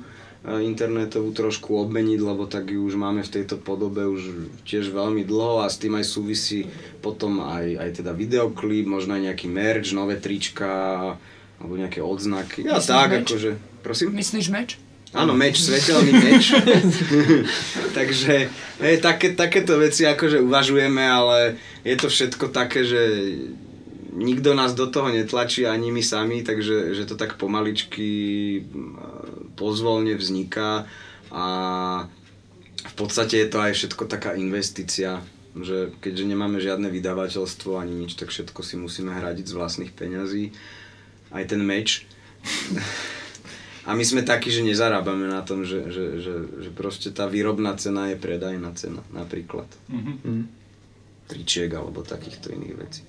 internetovú trošku obmeniť, lebo tak ju už máme v tejto podobe už tiež veľmi dlho a s tým aj súvisí potom aj, aj teda videoklip, možno aj nejaký merch, nové trička, alebo nejaké odznaky. Ja Myslíš tak, meč? akože, prosím? Myslíš meč? Áno, meč, svetelný meč. Takže hej, také, takéto veci akože uvažujeme, ale je to všetko také, že nikto nás do toho netlačí, ani my sami, takže že to tak pomaličky mm, pozvolne vzniká a v podstate je to aj všetko taká investícia, že keďže nemáme žiadne vydavateľstvo ani nič, tak všetko si musíme hradiť z vlastných peňazí. Aj ten meč. A my sme takí, že nezarábame na tom, že, že, že, že proste tá výrobná cena je predajná cena, napríklad. Mhm. Tričiek alebo takýchto iných vecí.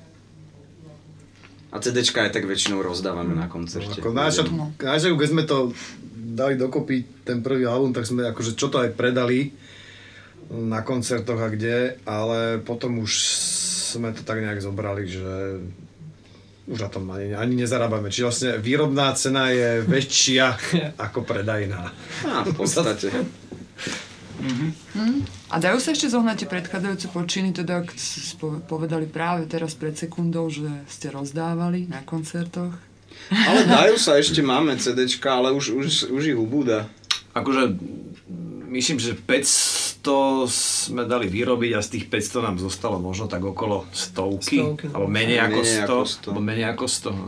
A CDčka aj tak väčšinou rozdávame na koncerte. Ako na začiatku, na začiatku, keď sme to dali dokopy, ten prvý album, tak sme akože čo to aj predali na koncertoch a kde, ale potom už sme to tak nejak zobrali, že už na tom ani, ani nezarábame. Čiže vlastne výrobná cena je väčšia ako predajná. Á, v podstate. Hm? A dajú sa ešte zohnať tie predchádzajúce počiny, teda ak povedali práve teraz pred sekundou, že ste rozdávali na koncertoch. Ale dajú sa, ešte máme CDčka, ale už, už, už ich ubúda. Akože myslím, že 500 sme dali vyrobiť a z tých 500 nám zostalo možno tak okolo stovky, Stovky, alebo menej ako Menej 100, ako 100. alebo menej ako 100. no.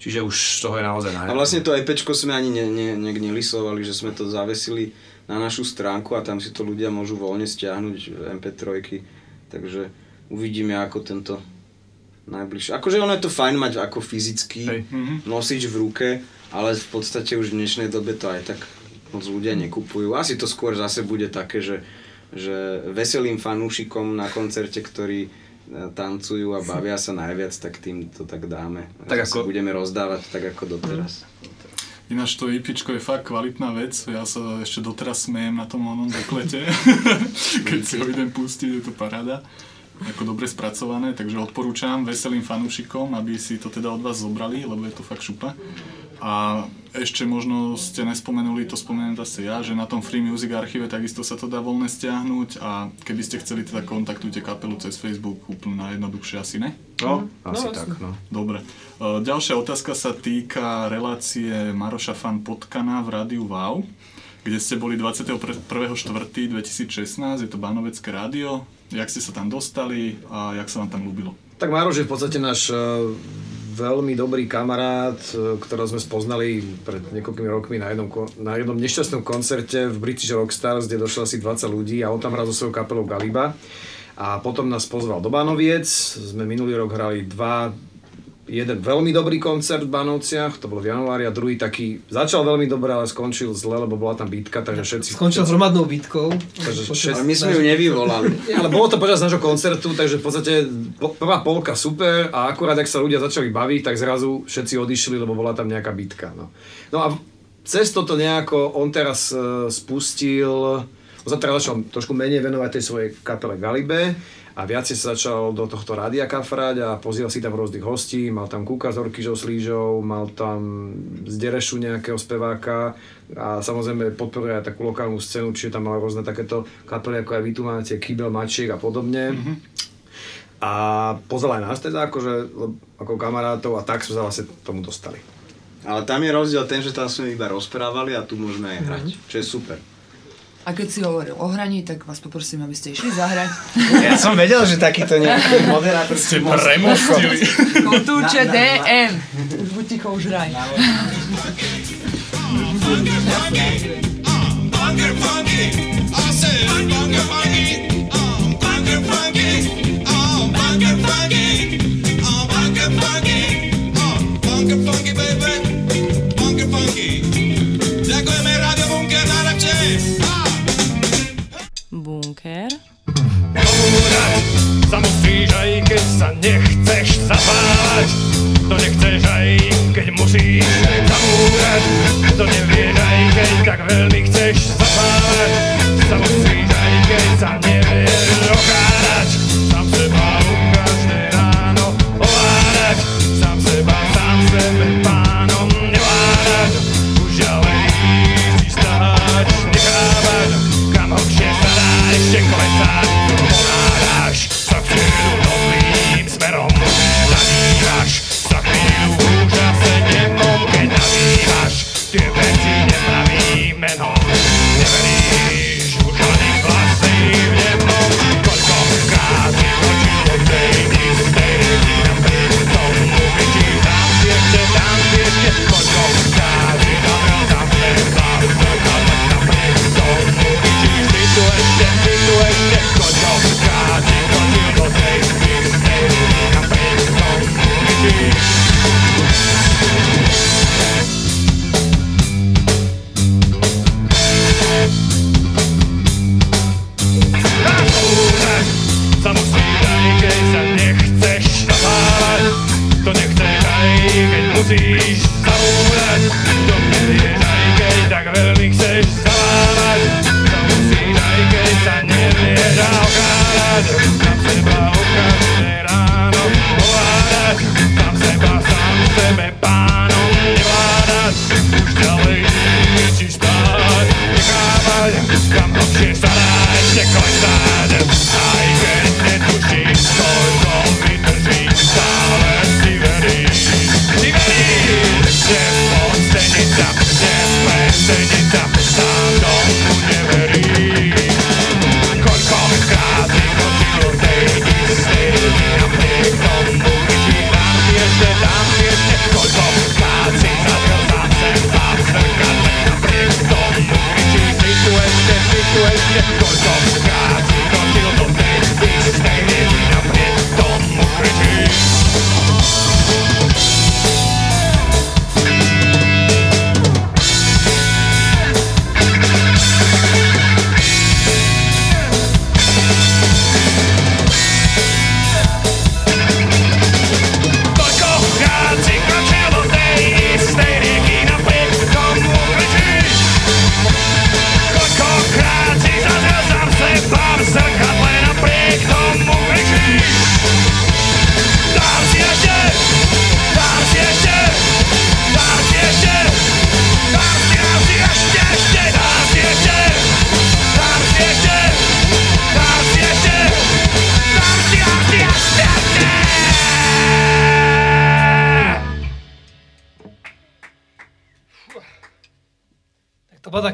Čiže už toho je naozaj A najviac. vlastne to EPčko sme ani ne, ne, ne, nelisovali, že sme to zavesili na našu stránku a tam si to ľudia môžu voľne stiahnuť MP3. Takže uvidíme, ako tento najbližšie. Akože ono je to fajn mať ako fyzický nosič v ruke, ale v podstate už v dnešnej dobe to aj tak moc ľudia nekupujú. Asi to skôr zase bude také, že, že veselým fanúšikom na koncerte, ktorí e, tancujú a bavia sa najviac, tak tým to tak dáme. Tak ako- budeme rozdávať tak ako doteraz. Ináč to IPčko je fakt kvalitná vec, ja sa ešte doteraz smejem na tom onom doklete, keď si ho idem pustiť, je to paráda. Ako dobre spracované, takže odporúčam veselým fanúšikom, aby si to teda od vás zobrali, lebo je to fakt šupa. A ešte možno ste nespomenuli, to spomeniem zase ja, že na tom Free Music archíve takisto sa to dá voľne stiahnuť a keby ste chceli, teda kontaktujte kapelu cez Facebook úplne najjednoduchšie asi, ne? No, asi tak, no. Dobre. E, Ďalšia otázka sa týka relácie Maroša Fan Potkana v rádiu Wow, kde ste boli 21.4.2016, je to Banovecké rádio. Jak ste sa tam dostali a jak sa vám tam ľúbilo? Tak Maroš je v podstate náš eh, veľmi dobrý kamarát, eh, ktorého sme spoznali pred niekoľkými rokmi na jednom, na jednom nešťastnom koncerte v British Rockstars, kde došlo asi 20 ľudí a on tam hral so svojou kapelou Galiba. A potom nás pozval do Banoviec, sme minulý rok hrali dva jeden veľmi dobrý koncert v Banovciach, to bol v januári, a druhý taký, začal veľmi dobre, ale skončil zle, lebo bola tam bitka, takže všetci... Skončil všetci- hromadnou bitkou. Takže Ale my sme ju nevyvolali. Ale bolo to počas nášho koncertu, takže v podstate po- prvá polka super a akurát, ak sa ľudia začali baviť, tak zrazu všetci odišli, lebo bola tam nejaká bitka. No, no a cez toto nejako on teraz e, spustil, on sa teraz začal trošku menej venovať tej svojej kapele Galibe a viacej sa začal do tohto rádia kafrať a pozýval si tam rôznych hostí, mal tam Kuka s Orkyžou Slížou, mal tam z Derešu nejakého speváka a samozrejme podporuje aj takú lokálnu scénu, čiže tam mal rôzne takéto kapely ako aj Vy tu máte Kybel, Mačiek a podobne. A pozval aj nás teda akože, ako kamarátov a tak sme sa vlastne tomu dostali. Ale tam je rozdiel ten, že tam sme iba rozprávali a tu môžeme aj hrať, čo je super. A keď si hovoril o hraní, tak vás poprosím, aby ste išli zahrať. Ja som vedel, že takýto nejaký moderátor Ste premostili. Kotúče DM. Už buď ticho, už hraj. Bunker funky, I said bunker funky, Bunker. Zabúrať sa musíš aj keď sa nechceš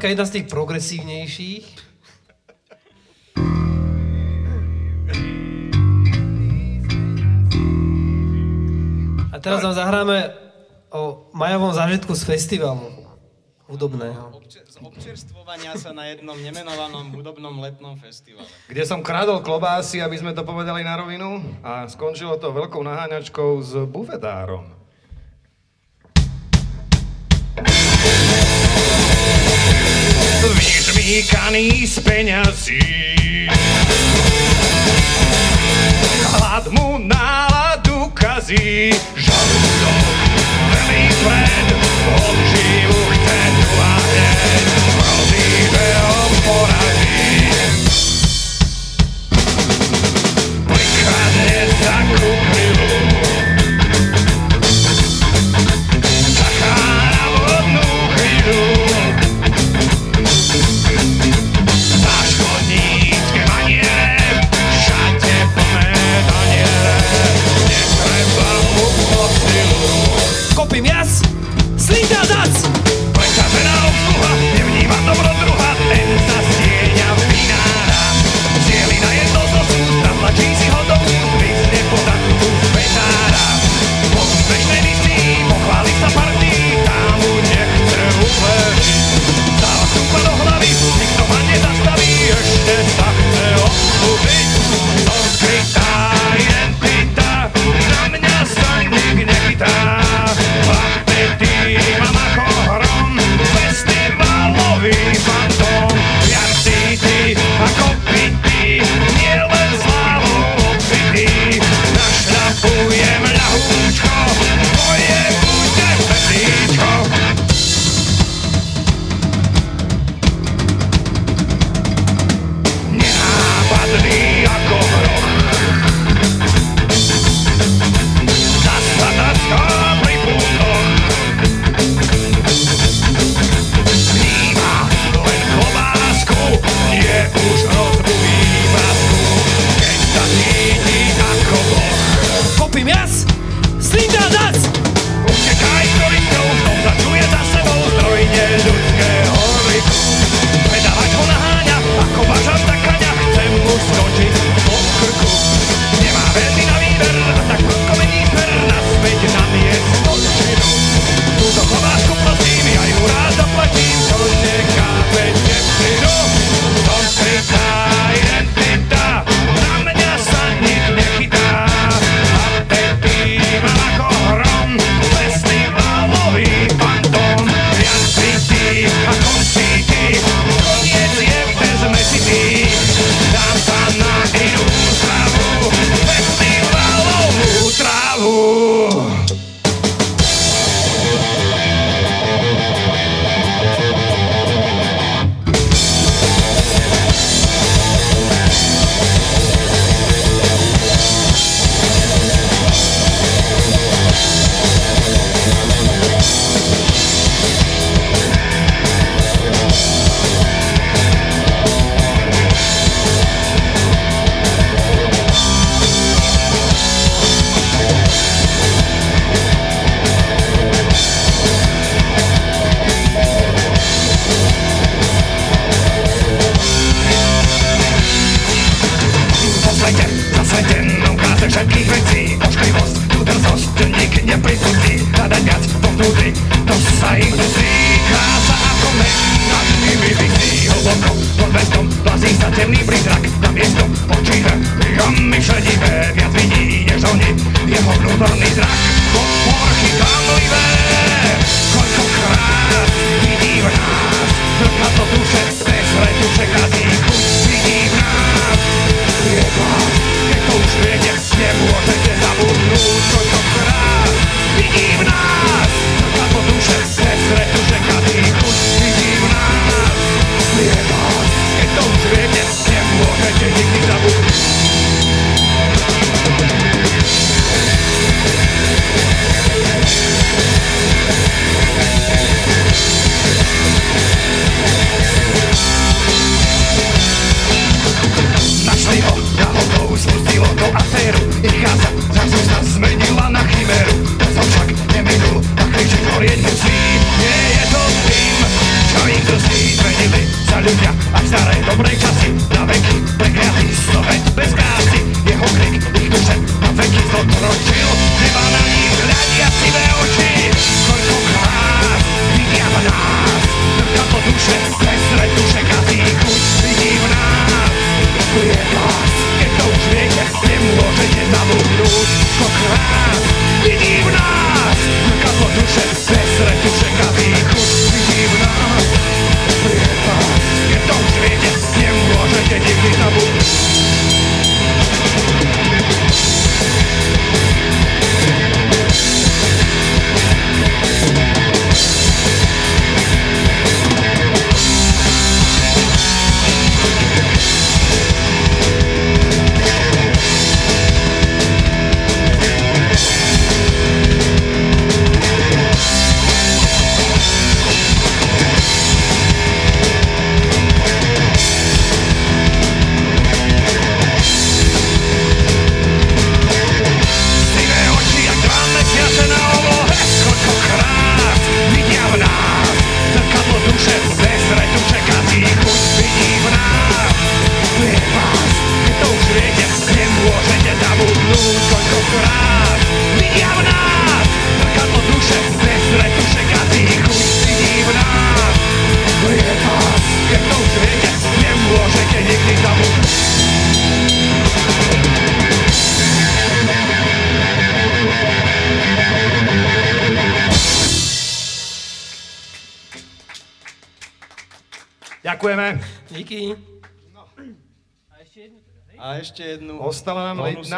taká jedna z tých progresívnejších. A teraz vám zahráme o majovom zážitku z festivalu hudobného. Z občerstvovania sa na jednom nemenovanom hudobnom letnom festivale. kde som kradol klobásy, aby sme to povedali na rovinu a skončilo to veľkou naháňačkou s bufetárom vyžmýkaný z peňazí. Hlad mu náladu kazí, žalúdok veľmi pred, on živu chce tu a hneď, hrozí, že ho porazí. Prikradne sa kúpilu, copy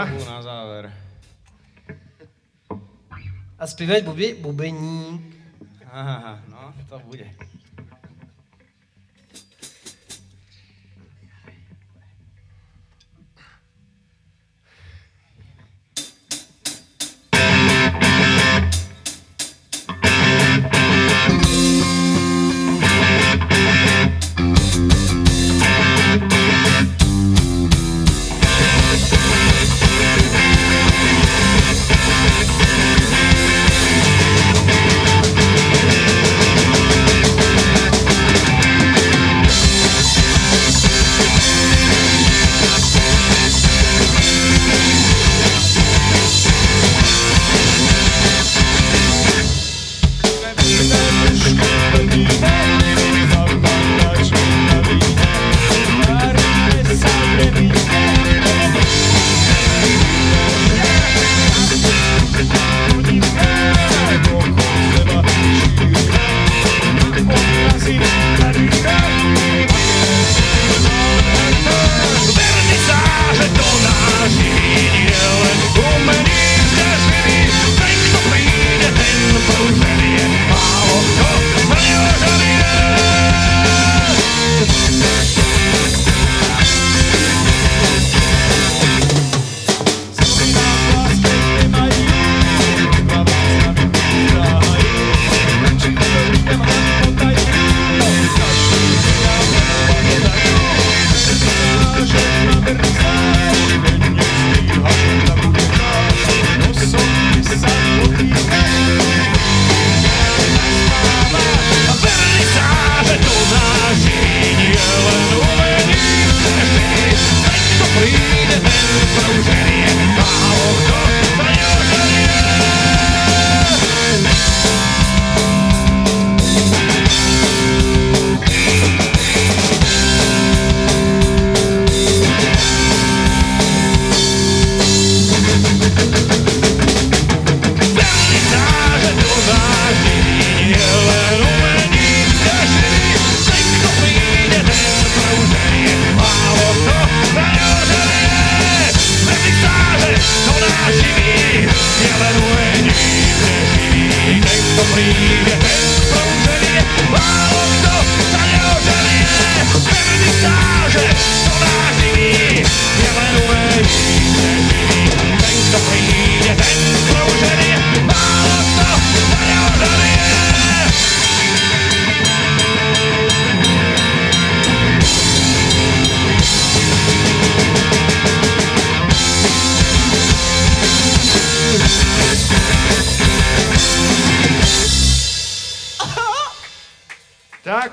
na... na záver. A zpívať bubi, bubeník. Aha, no, to bude.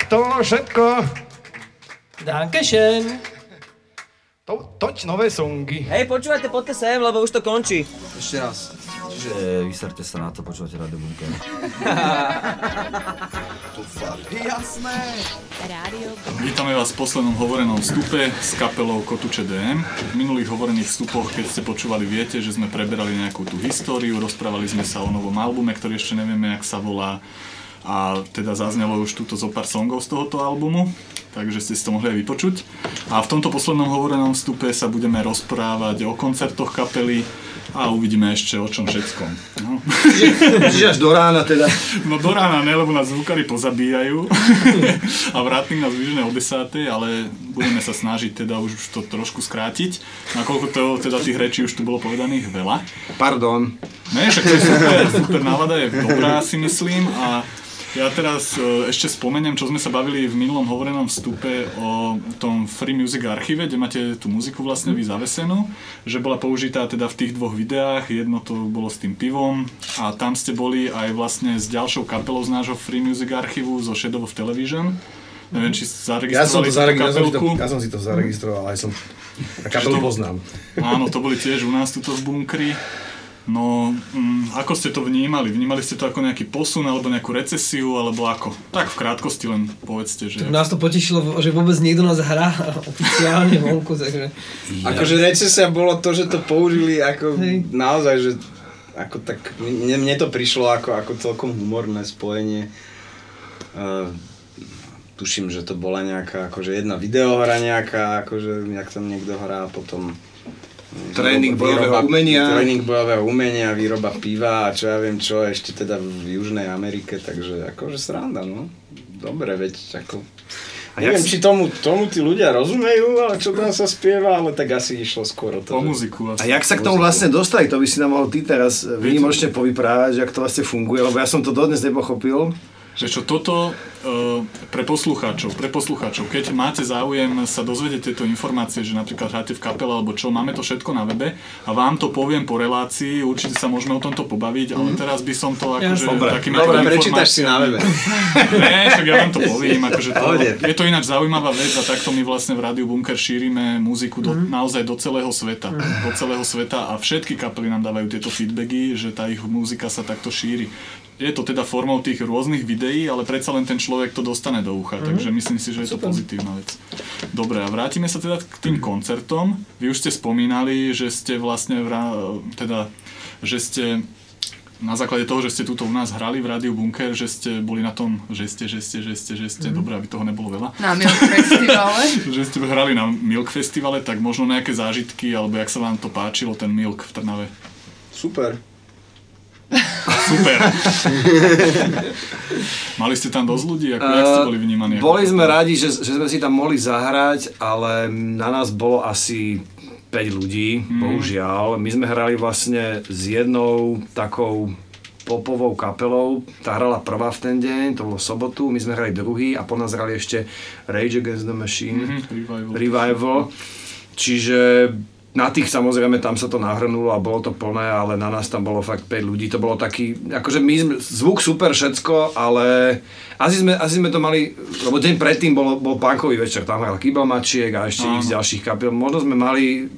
Tak to všetko. Dankeschön. To, toť nové songy. Hej, počúvajte, poďte sem, lebo už to končí. Ešte raz. Čiže vyserte sa na to, počúvate Radio Bunker. Tu fakt. Jasné. Rádio Vítame vás v poslednom hovorenom vstupe s kapelou Kotuče DM. V minulých hovorených vstupoch, keď ste počúvali, viete, že sme preberali nejakú tú históriu, rozprávali sme sa o novom albume, ktorý ešte nevieme, jak sa volá. A teda zaznelo už túto zo pár songov z tohoto albumu, takže ste si to mohli aj vypočuť. A v tomto poslednom hovorenom vstupe sa budeme rozprávať o koncertoch kapely a uvidíme ešte o čom všetkom. No. Čiže až do rána teda. No do rána ne, lebo nás zvukári pozabíjajú a vrátnik nás vyžne o 10, ale budeme sa snažiť teda už to trošku skrátiť. Nakoľko to, teda tých rečí už tu bolo povedaných veľa. Pardon. Ne, však to je super, super nálada je dobrá si myslím a ja teraz e, ešte spomeniem, čo sme sa bavili v minulom hovorenom vstupe o tom Free Music archíve, kde máte tú muziku vlastne vy zavesenú, že bola použitá teda v tých dvoch videách, jedno to bolo s tým pivom a tam ste boli aj vlastne s ďalšou kapelou z nášho Free Music archívu zo Shadow of Television. Neviem, či Ja som, zaregistrovali to ja, som to, ja som si to zaregistroval, aj som a kapelu to- poznám. Áno, to boli tiež u nás tuto v bunkri. No, mm, ako ste to vnímali? Vnímali ste to ako nejaký posun, alebo nejakú recesiu, alebo ako? Tak v krátkosti len povedzte, že... Tak nás to potešilo, že vôbec niekto nás hrá oficiálne vonku, takže... Akože recesia bolo to, že to použili ako naozaj, že ako tak, mne, mne to prišlo ako, ako celkom humorné spojenie. Uh, tuším, že to bola nejaká, akože jedna videohra nejaká, akože nejak tam niekto hrá, potom Tréning bojového umenia. Tréning bojového umenia, výroba piva a čo ja viem čo, ešte teda v Južnej Amerike, takže akože sranda, no. Dobre, veď ako... A Neviem, jak či tomu, tomu tí ľudia rozumejú, ale čo tam sa spieva, ale tak asi išlo skôr o to. O muziku A jak sa k tomu vlastne dostali, to by si nám mohol ty teraz výnimočne povyprávať, že ak to vlastne funguje, lebo ja som to dodnes nepochopil. Že čo toto e, pre poslucháčov, pre poslucháčov, keď máte záujem sa dozvedieť tieto informácie, že napríklad hráte v kapele alebo čo, máme to všetko na webe a vám to poviem po relácii, určite sa môžeme o tomto pobaviť, ale teraz by som to akože Dobre, takými dobre, ako prečítaš si na webe. Ne, však ja vám to poviem, akože to, je to ináč zaujímavá vec a takto my vlastne v Rádiu Bunker šírime muziku do, naozaj do celého sveta. Do celého sveta a všetky kapely nám dávajú tieto feedbacky, že tá ich muzika sa takto šíri. Je to teda formou tých rôznych videí, ale predsa len ten človek to dostane do ucha, Mhm. takže myslím si, že je to Super. pozitívna vec. Dobre, a vrátime sa teda k tým koncertom. Vy už ste spomínali, že ste vlastne, v, ra- teda, že ste na základe toho, že ste tuto u nás hrali v Rádiu Bunker, že ste boli na tom, že ste, že ste, že ste, že ste, Mhm. dobre, aby toho nebolo veľa. Na Milk Festivale. že ste hrali na Milk Festivale, tak možno nejaké zážitky, alebo jak sa vám to páčilo, ten Milk v Trnave. Super. Super. Mali ste tam dosť ľudí, ako, jak ste boli vnímaní? Boli sme radi, že, že sme si tam mohli zahrať, ale na nás bolo asi 5 ľudí, Mhm. bohužiaľ. My sme hrali vlastne s jednou takou popovou kapelou, tá hrala prvá v ten deň, to bolo sobotu, my sme hrali druhý a po nás hrali ešte Rage Against the Machine, Mhm, Revival. Revival. Čiže na tých samozrejme tam sa to nahrnulo a bolo to plné, ale na nás tam bolo fakt 5 ľudí. To bolo taký, akože my sme, zvuk super všetko, ale asi sme, asi sme to mali, lebo deň predtým bol, bol punkový večer, tam hral Kýbal Mačiek a ešte Áno. x ďalších kapiel. Možno sme mali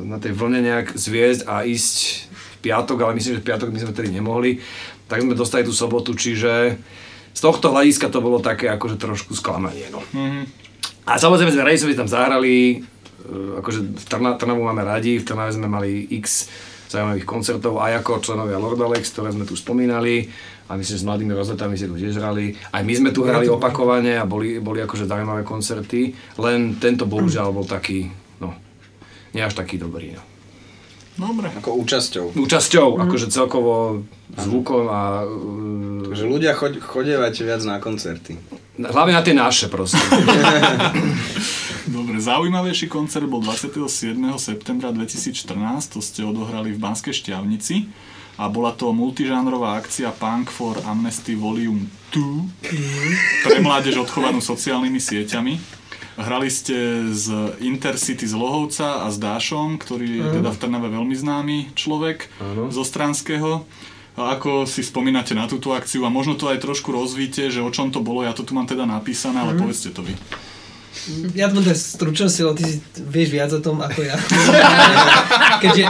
na tej vlne nejak zviezť a ísť v piatok, ale myslím, že v piatok my sme tedy nemohli. Tak sme dostali tú sobotu, čiže z tohto hľadiska to bolo také akože trošku sklamanie. No. Mhm. A samozrejme sme si tam zahrali, akože v Trna, Trnavu máme radi, v Trnave sme mali x zaujímavých koncertov aj ako členovia Lord Alex, ktoré sme tu spomínali a myslím, že s mladými rozletami si tu tiež hrali. Aj my sme tu hrali opakovane a boli, boli akože zaujímavé koncerty, len tento bohužiaľ bol taký, no, nie až taký dobrý. No. Dobre. Ako účasťou. Účasťou, akože celkovo zvukom a... e, Takže ľudia choď, chodievajte viac na koncerty. Hlavne na tie naše proste. Dobre, zaujímavejší koncert bol 27. septembra 2014, to ste odohrali v Banskej Šťavnici a bola to multižánrová akcia Punk for Amnesty Volume 2 pre mládež odchovanú sociálnymi sieťami. Hrali ste z Intercity z Lohovca a s Dášom, ktorý je teda v Trnave veľmi známy človek Áno. zo Stranského. A ako si spomínate na túto akciu a možno to aj trošku rozvíte, že o čom to bolo, ja to tu mám teda napísané, ale Mhm. povedzte to vy. Ja to tak stručnosti, lebo ty si vieš viac o tom ako ja. Keďže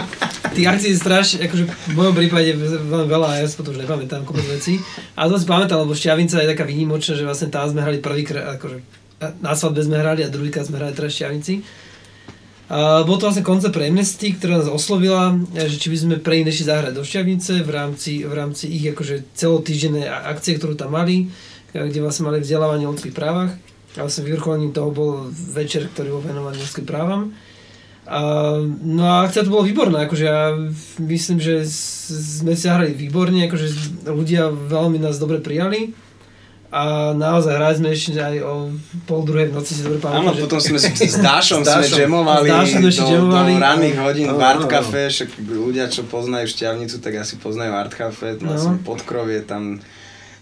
tých akcií je strašne, akože v mojom prípade veľmi veľa a ja si potom už nepamätám kopec vecí. A to si pamätám, lebo Šťavinca je taká výnimočná, že vlastne tam sme hrali prvýkrát, akože na svadbe sme hrali a druhýkrát sme hrali Šťavinci. A bol to vlastne koncept pre Amnesty, ktorá nás oslovila, že či by sme pre nich nešli zahrať do Šťavnice v rámci, v rámci ich akože celotýždennej akcie, ktorú tam mali, kde vlastne mali vzdelávanie o ľudských právach. A vlastne vyvrcholením toho bol večer, ktorý bol venovaný ľudským právam. A, no a akcia to bolo výborná, akože ja myslím, že sme si zahrali výborne, akože ľudia veľmi nás dobre prijali. A naozaj hrali sme ešte aj o pol druhej v noci, si dobre pamätám. Áno, že- potom sme s, s Dášom S sme Dášom. jamovali S Dášom sme do, jamovali. do ranných hodín Áno, v Art áno. Cafe, však ľudia, čo poznajú Šťavnicu, tak asi poznajú Art Cafe, No. vlastne podkrovie tam,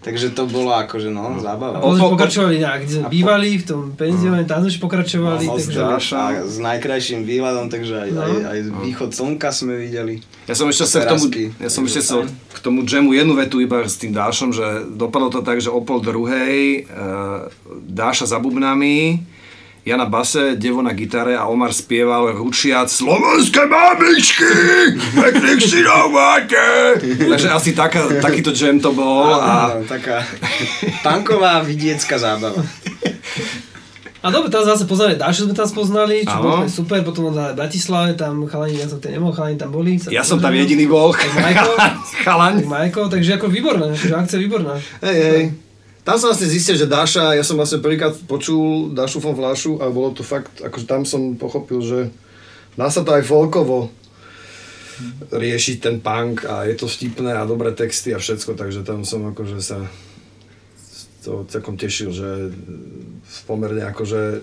takže to bolo akože no, zábava. A potom sme pokračovali nejak, kde sme bývali, v tom penzióne, tam sme pokračovali. No, takže... a s najkrajším výhľadom, takže aj, No. aj, aj východ slnka sme videli. Ja som ešte sa k tomu, ja som ešte chcel k tomu jamu jednu vetu iba s tým Dášom, že dopadlo to tak, že o pol druhej uh, Dáša za bubnami, ja na base, Devo na gitare a Omar spieval ručiac Slovenské mamičky, pekných synov máte. Takže asi taká, takýto jam to bol a Áno, taká punková vidiecká zábava. A dobre, tam zase poznáme, Dášu sme tam spoznali, čo bolo super, potom na Bratislave, tam chalani, ja som tam nemohol, chalani tam boli. ja som tam jediný bol. Majko, Chalaň. Majko, takže ako výborné, akcia výborná. Hej, hej. Tam som vlastne zistil, že Dáša, ja som vlastne prvýkrát počul Dášu von Flášu a bolo to fakt, akože tam som pochopil, že dá sa to aj folkovo riešiť ten punk a je to vtipné a dobré texty a všetko, takže tam som akože sa to celkom tešil, že v pomerne akože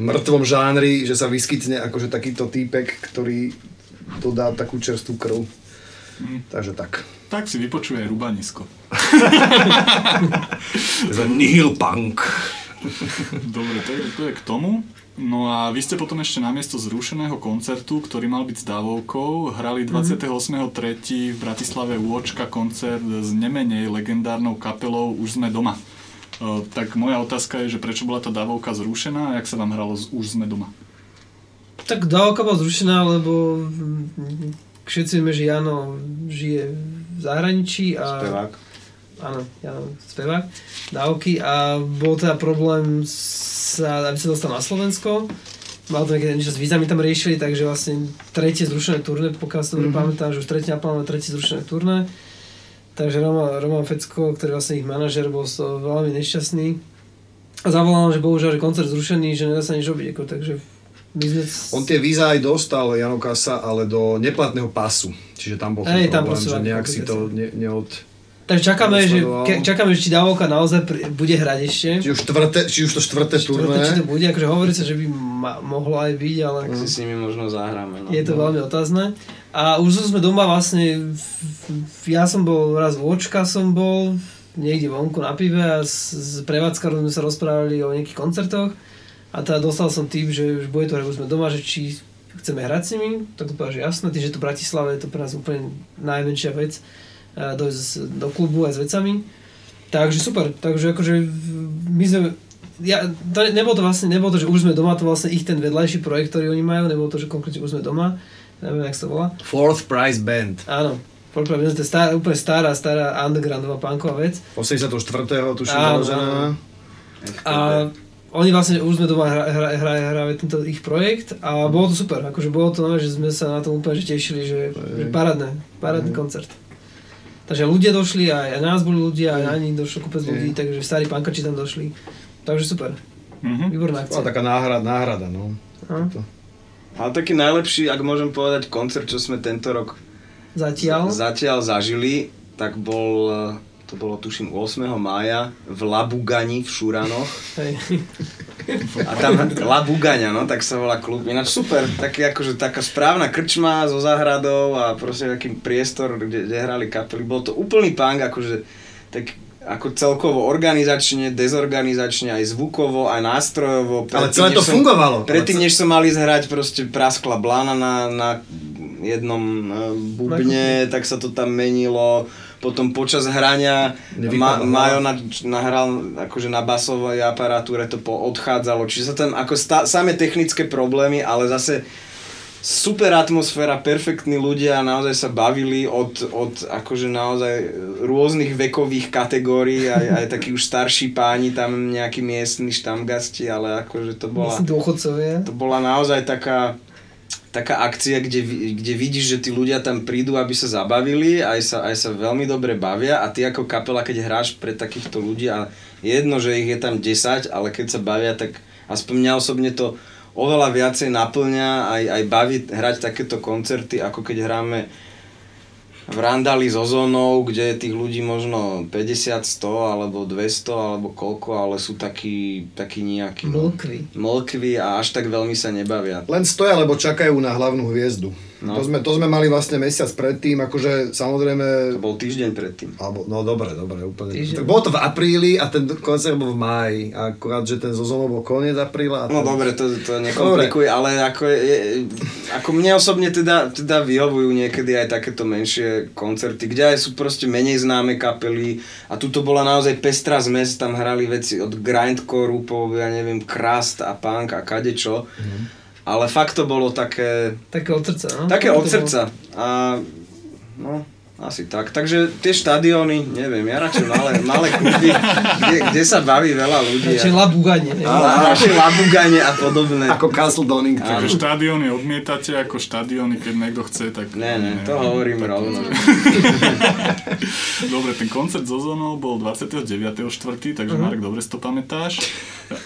mŕtvom žánri, že sa vyskytne akože takýto týpek, ktorý dodá takú čerstvú krv. Takže tak. Tak si vypočuje Rubanisko. Za nihil punk. Dobre, to je, to je k tomu. No a vy ste potom ešte namiesto zrušeného koncertu, ktorý mal byť s Davovkou, hrali 28.3. v Bratislave Úočka koncert s nemenej legendárnou kapelou Už sme doma. E, tak moja otázka je, že prečo bola tá Davovka zrušená a jak sa vám hralo z Už sme doma? Tak dávka bola zrušená, lebo mm, všetci vieme, že Jano žije v zahraničí a... Spevák. Áno, Jano, spevák. Dávky a bol teda problém, sa, aby sa dostal na Slovensko. Mal to niekedy niečo s vízami tam riešili, takže vlastne tretie zrušené turné, pokiaľ si to dobre Mhm. pamätám, že už tretie naplánované, tretie zrušené turné. Takže Roman, Roman Fecko, ktorý vlastne ich manažer, bol toho veľmi nešťastný. A zavolal, že bohužiaľ, že koncert zrušený, že nedá sa nič robiť, ako, takže my sme... On tie víza aj dostal, Jano Kasa, ale do neplatného pasu. Čiže tam bol Hej, tam problém, že nejak si to ne, neod... Takže čakáme, že, ke, čakáme, že či Davovka naozaj pri, bude hrať ešte. Či už, štvrté, či už to štvrté turné. Štvrté, či to bude, akože hovorí sa, že by ma, mohlo aj byť, ale Tak si s nimi možno zahráme. No. je to veľmi otázne. A už sme doma vlastne, ja som bol raz v Očka som bol, niekde vonku na pive a s, s prevádzkarom sme sa rozprávali o nejakých koncertoch a teda dostal som tým, že už bude to, že už sme doma, že či chceme hrať s nimi, tak to povedal, že jasné, tým, že to v Bratislave je to pre nás úplne najmenšia vec a dojsť do klubu aj s vecami. Takže super, takže akože my sme, ja, to, ne- nebolo to vlastne, nebolo to, že už sme doma, to vlastne ich ten vedľajší projekt, ktorý oni majú, nebolo to, že konkrétne už sme doma, neviem, jak sa to volá. Fourth Prize Band. Áno, Fourth Prize Band, to je stará, úplne stará, stará undergroundová punková vec. 84. tuším založená. A oni vlastne už sme doma hra, hra, hra, hráme tento ich projekt a bolo to super, akože bolo to že sme sa na tom úplne že tešili, že, že parádne, parádny koncert. Takže ľudia došli, aj, aj nás boli ľudia, aj na nich došlo kopec ľudí, takže starí pankači tam došli. Takže super. Mhm. Výborná akcia. Bola taká náhrada, náhrada, no. Áno. Ale taký najlepší, ak môžem povedať, koncert, čo sme tento rok Zatiaľ. zatiaľ zažili, tak bol, to bolo tuším 8. mája v Labugani v Šuranoch. A tam Labugaňa, no, tak sa volá klub. Ináč super, taký akože taká správna krčma so záhradou a proste taký priestor, kde, kde hrali kapely. Bol to úplný punk, akože tak ako celkovo organizačne, dezorganizačne, aj zvukovo, aj nástrojovo. Ale Predtým, celé to som- fungovalo. Predtým, než som mali zhrať, proste praskla blána na, na jednom eh, bubne, tak sa to tam menilo. Potom počas hrania Ma. Majo na, nahral akože na basovej aparatúre to po odchádzalo. Čiže sa tam ako sta, samé technické problémy, ale zase super atmosféra, perfektní ľudia, naozaj sa bavili od, od akože naozaj rôznych vekových kategórií, aj, aj takí už starší páni, tam nejakí miestni štamgasti, ale akože to bola, dôchodcovia. to bola naozaj taká, taká akcia, kde, kde vidíš, že tí ľudia tam prídu, aby sa zabavili, aj sa, aj sa veľmi dobre bavia a ty ako kapela, keď hráš pre takýchto ľudí a je jedno, že ich je tam 10, ale keď sa bavia, tak aspoň mňa osobne to oveľa viacej naplňa aj, aj baví hrať takéto koncerty, ako keď hráme v Randali so zónou, kde je tých ľudí možno 50, 100 alebo 200 alebo koľko, ale sú takí, takí nejakí. no. Mlkví. Mlkví a až tak veľmi sa nebavia. Len stoja, lebo čakajú na hlavnú hviezdu. No. To, sme, to sme mali vlastne mesiac predtým, akože samozrejme... To bol týždeň predtým. Alebo, no dobre, dobre, úplne. Týždeň. Tak bolo to v apríli a ten koncert bol v máji. Akurát, že ten zozónov bol koniec apríla. No ten- dobre, to, to nekomplikuj, ale ako, je, ako mne osobne teda, teda vyhovujú niekedy aj takéto menšie koncerty, kde aj sú proste menej známe kapely a tuto bola naozaj pestrá zmes, tam hrali veci od grindcore po, ja neviem, krast a punk a kadečo. Ale fakt to bolo také... Také od srdca, no? Také od srdca. A no, asi tak. Takže tie štadióny, neviem, ja radšej malé, malé kluby, kde, kde sa baví veľa ľudí. Radšej labuganie, radšej labuganie a podobné. Ako Castle Donington. Takže štadióny odmietate ako štadióny, keď niekto chce, tak... Ne, ne, to hovorím rovno. Dobre, ten koncert so Zonou bol 29.4., takže Mhm. Marek, dobre si to pamätáš.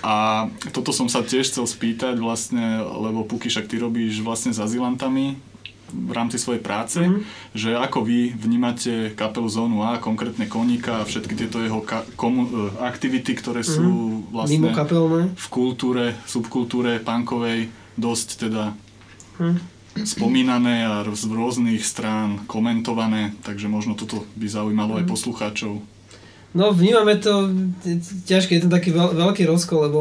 A toto som sa tiež chcel spýtať vlastne, lebo Puky, však ty robíš vlastne s azylantami v rámci svojej práce, Mhm. že ako vy vnímate kapelu Zónu A, konkrétne Koníka a všetky tieto jeho ka- komu- e, aktivity, ktoré sú Mhm. vlastne Mimo kapelné. v kultúre, subkultúre punkovej dosť teda Hm. spomínané a z rôznych strán komentované, takže možno toto by zaujímalo aj Mhm. poslucháčov. No vnímame to ťažké, je to taký veľ, veľký rozkol, lebo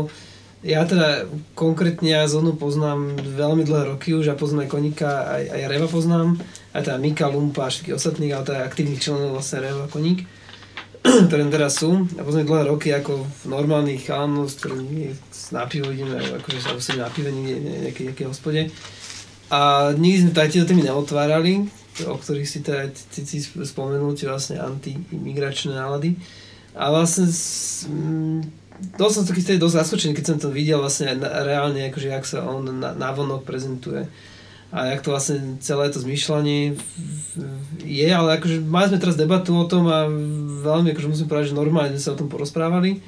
ja teda konkrétne ja zónu poznám veľmi dlhé roky už a poznám aj Koníka, aj, aj Reva poznám, aj teda Mika, Lumpa a všetkých ostatných, ale teda aktívnych členov vlastne Reva Koník, ktoré teraz sú. A poznám ich dlhé roky ako v normálnych chalanov, s ktorými na pivo ideme, akože sa usedy na pive niekde, ne- nejakej, nejakej hospode. A nikdy sme to aj tieto témy neotvárali, o ktorých si teda ty, ty spomenul, tie vlastne antimigračné nálady. A vlastne dosť som taký dosť zaskočený, keď som to videl vlastne na, reálne, akože jak sa on na, návonok prezentuje. A jak to vlastne celé to zmýšľanie je, ale akože mali sme teraz debatu o tom a veľmi akože musím povedať, že normálne sa o tom porozprávali,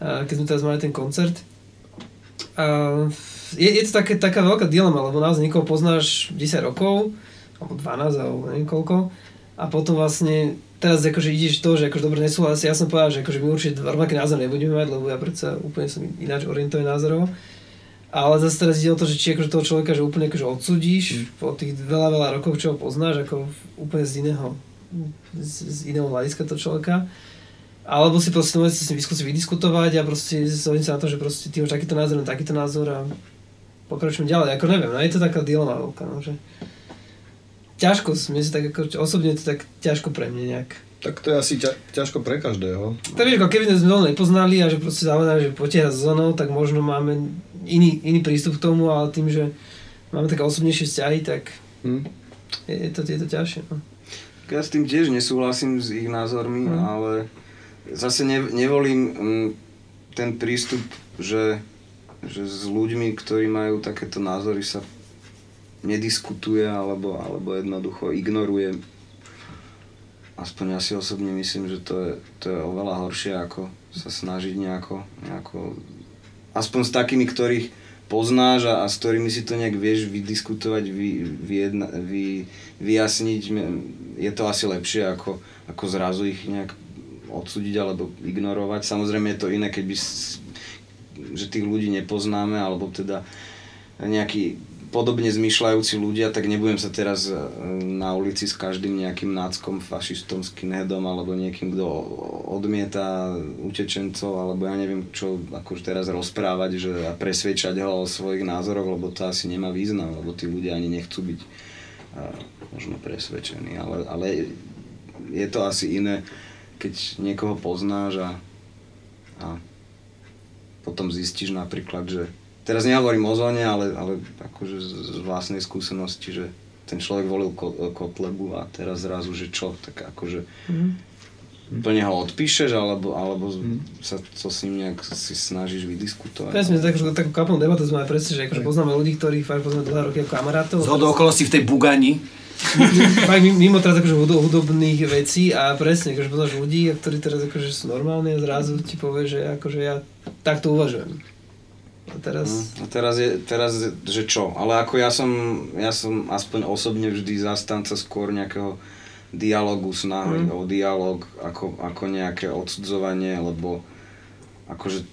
keď sme teraz mali ten koncert. A je, je to také, taká veľká dilema, lebo naozaj niekoho poznáš 10 rokov, alebo 12, alebo neviem koľko, a potom vlastne teraz akože ideš to, že akože dobre nesúhlasí, ja som povedal, že akože my určite rovnaký názor nebudeme mať, lebo ja predsa úplne som ináč orientovaný názorovo. Ale zase teraz ide o to, že či akože toho človeka že úplne akože odsudíš po tých veľa, veľa rokov, čo ho poznáš, ako úplne z iného, z, z iného hľadiska toho človeka. Alebo si proste môžete s ním skúsiť vydiskutovať a proste zhodniť sa na to, že proste ty máš takýto názor, takýto názor a pokračujem ďalej. Ako neviem, no je to taká dilema veľká, no, že ťažko, mne si tak ako, osobne je to tak ťažko pre mňa nejak. Tak to je asi ťa, ťažko pre každého. Tak vieš, ako keby sme zónu nepoznali a že proste zaujímavé, že potiera s zónou, tak možno máme iný, iný prístup k tomu, ale tým, že máme také osobnejšie vzťahy, tak hm. je, je, to, je to ťažšie. No. Ja s tým tiež nesúhlasím s ich názormi, Mhm. ale zase ne, nevolím mm, ten prístup, že, že s ľuďmi, ktorí majú takéto názory sa nediskutuje alebo, alebo jednoducho ignoruje. Aspoň ja si osobne myslím, že to je, to je oveľa horšie, ako sa snažiť nejako, nejako aspoň s takými, ktorých poznáš a, a s ktorými si to nejak vieš vydiskutovať, vy, vyjedna, vy, vyjasniť, je to asi lepšie ako, ako zrazu ich nejak odsúdiť alebo ignorovať. Samozrejme je to iné, keď by s- že tých ľudí nepoznáme, alebo teda nejakí podobne zmyšľajúci ľudia, tak nebudem sa teraz e, na ulici s každým nejakým náckom, fašistom, skinheadom alebo niekým, kto odmieta utečencov, alebo ja neviem čo akože teraz rozprávať že, a presvedčať ho o svojich názoroch, lebo to asi nemá význam, lebo tí ľudia ani nechcú byť a možno presvedčený, ale, ale je to asi iné, keď niekoho poznáš a, a potom zistíš napríklad, že teraz nehovorím o zóne, ale, ale akože z, vlastnej skúsenosti, že ten človek volil ko, Kotlebu a teraz zrazu, že čo, tak akože Mhm. úplne ho odpíšeš, alebo, alebo sa to s ním nejak si snažíš vydiskutovať. Presne, tak, takú kapnú debatu sme aj presne, že akože poznáme ľudí, ktorých fakt poznáme dlhé roky ako kamarátov. Z hodou okolností v tej Bugani. fakt mimo- teraz akože hudo- hudobných vecí a presne, akože poznáš ľudí, ktorí teraz akože sú normálni a zrazu ti povie, že akože ja takto uvažujem. A teraz... No, a teraz je, teraz, že čo? Ale ako ja som, ja som aspoň osobne vždy zastanca skôr nejakého dialogu, snahy Mm. o dialog, ako, ako nejaké odsudzovanie, lebo akože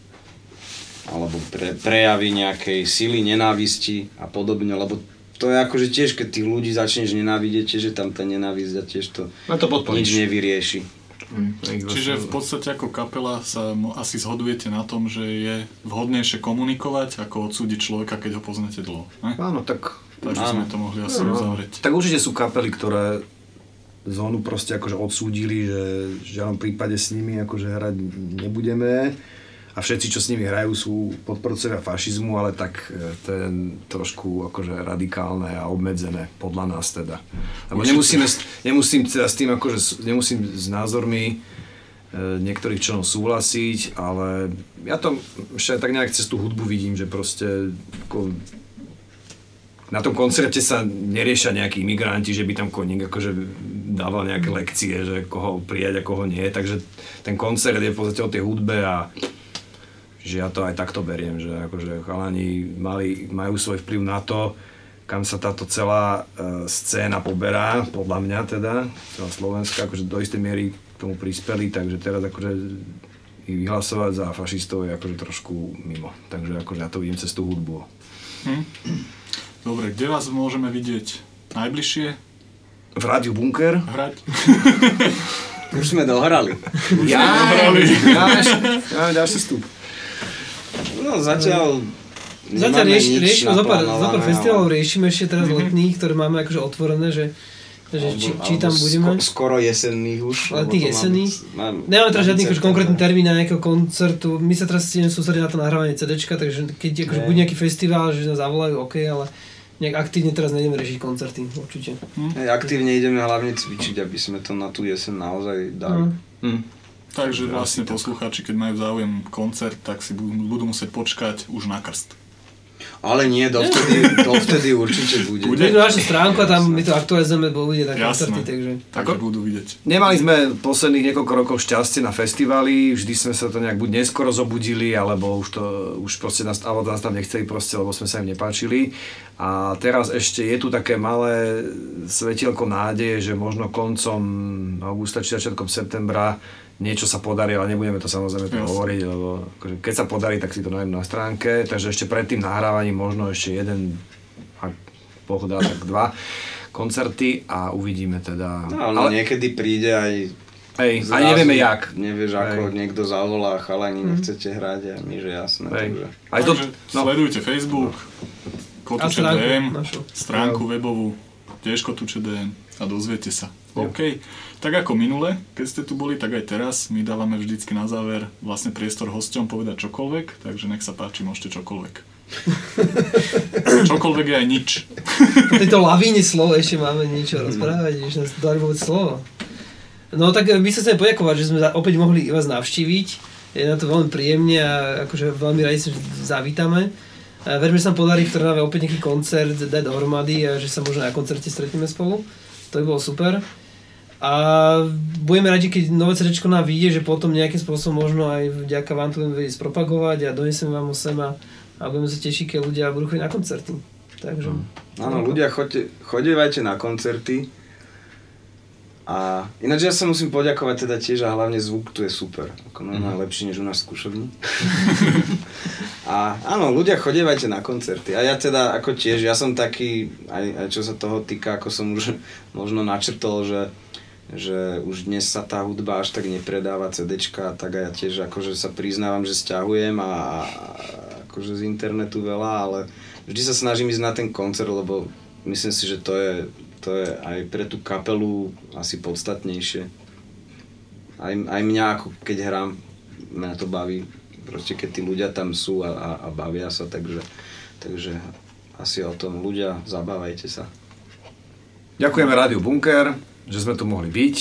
alebo pre, prejavy nejakej sily, nenávisti a podobne, lebo to je akože tiež, keď tých ľudí začneš nenávidieť, je tam tá nenávisť a tiež to No to podporíš. nič nevyrieši. Čiže v podstate ako kapela sa asi zhodujete na tom, že je vhodnejšie komunikovať, ako odsúdiť človeka, keď ho poznáte dlho. Ne? Áno, tak... Takže áno. sme to mohli asi Áno. uzavrieť. Tak určite sú kapely, ktoré zónu proste akože odsúdili, že v žiadnom prípade s nimi akože hrať nebudeme a všetci, čo s nimi hrajú, sú podporcovia fašizmu, ale tak e, to je trošku akože radikálne a obmedzené, podľa nás teda. Lebo nemusíme, nemusím teda s tým akože, nemusím s názormi e, niektorých členov súhlasiť, ale ja to ešte tak nejak cez tú hudbu vidím, že proste ako, na tom koncerte sa neriešia nejakí imigranti, že by tam koník akože dával nejaké lekcie, že koho prijať a koho nie, takže ten koncert je v podstate o tej hudbe a že ja to aj takto beriem, že akože chalani mali, majú svoj vplyv na to, kam sa táto celá e, scéna poberá, podľa mňa teda, celá Slovenska, akože do istej miery k tomu prispeli, takže teraz akože ich vyhlasovať za fašistov je akože trošku mimo. Takže akože ja to vidím cez tú hudbu. Hm? Dobre, kde vás môžeme vidieť najbližšie? V rádiu Bunker. Hrať? Už sme dohrali. Ja, Dohrali. ja, ešte- ja mám ďalší vstup. No zatiaľ Zatiaľ rieš, riešime zo pár, zo pár naplánované, festivalov, riešime ešte teraz Mhm. letných, ktoré máme akože otvorené, že, že či, Alebo- či tam alebo budeme. Sko- skoro jesenných už. Mám- jesenných? mám- Nemáme teraz žiadny akože certifikát. konkrétny termín na nejakého koncertu. My sa teraz ideme sústrediť na to nahrávanie CDčka, takže keď akože bude nejaký festival, že nás zavolajú, OK, ale nejak aktívne teraz nejdeme riešiť koncerty, určite. Hej, aktívne ideme hlavne cvičiť, aby sme to na tú jesen naozaj dali. Mm. Takže vlastne poslucháči, keď majú záujem koncert, tak si budú, budú musieť počkať už na krst. Ale nie, dovtedy, dovtedy určite bude. Bude na našu stránku a tam my to aktualizujeme, bo bude tak Jasné. koncerty, takže... Takže budú vidieť. Nemali sme posledných niekoľko rokov šťastie na festivali, vždy sme sa to nejak buď neskoro zobudili, alebo už to, už proste nás, alebo nás tam nechceli proste, lebo sme sa im nepáčili. A teraz ešte je tu také malé svetielko nádeje, že možno koncom augusta či začiatkom septembra niečo sa podarí, ale nebudeme to samozrejme tu Jasne. hovoriť, lebo akože keď sa podarí, tak si to nájdem na stránke, takže ešte pred tým nahrávaním možno ešte jeden, ak Boh dá, tak dva koncerty a uvidíme teda. No, ale, niekedy príde aj Hej, a nevieme jak. Nevieš, ako Hej. niekto zavolá, chalani, nechcete hrať a my, že jasné. Hej. Takže. Aj to, Takže no. sledujte Facebook, Kotuče A stránku DM, našu. stránku webovú, tiež Kotuče DM a dozviete sa. OK. Tak ako minule, keď ste tu boli, tak aj teraz. My dávame vždycky na záver vlastne priestor hosťom povedať čokoľvek, takže nech sa páči, môžete čokoľvek. čokoľvek je aj nič. Po tejto lavíne slov ešte máme niečo rozprávať, ešte nás dali vôbec slovo. No tak my sa chceme poďakovať, že sme opäť mohli vás navštíviť. Je na to veľmi príjemne a akože veľmi radi sa zavítame. A verím, že sa nám podarí v Trnave opäť nejaký koncert dať dohromady a že sa možno na koncerte stretneme spolu. To by bolo super. A budeme radi, keď nové CD nám vyjde, že potom nejakým spôsobom možno aj vďaka vám to budeme vedieť spropagovať a donesieme vám ho sem a, a budeme sa tešiť, keď ľudia budú chodiť na koncerty. Takže... Áno, ľudia, choďte, chodevajte na koncerty. A ináč ja sa musím poďakovať teda tiež a hlavne zvuk tu je super. Ako normálne lepší než u nás v skúšovni. a áno, ľudia chodevajte na koncerty. A ja teda ako tiež, ja som taký, aj, aj čo sa toho týka, ako som už možno načrtol, že že už dnes sa tá hudba až tak nepredáva CDčka, tak a ja tiež akože sa priznávam, že stiahujem a, akože z internetu veľa, ale vždy sa snažím ísť na ten koncert, lebo myslím si, že to je to je aj pre tú kapelu asi podstatnejšie. Aj, aj mňa, ako keď hrám, mňa to baví. Proste keď tí ľudia tam sú a, a, a bavia sa, takže, takže asi o tom ľudia, zabávajte sa. Ďakujeme Rádiu Bunker, že sme tu mohli byť.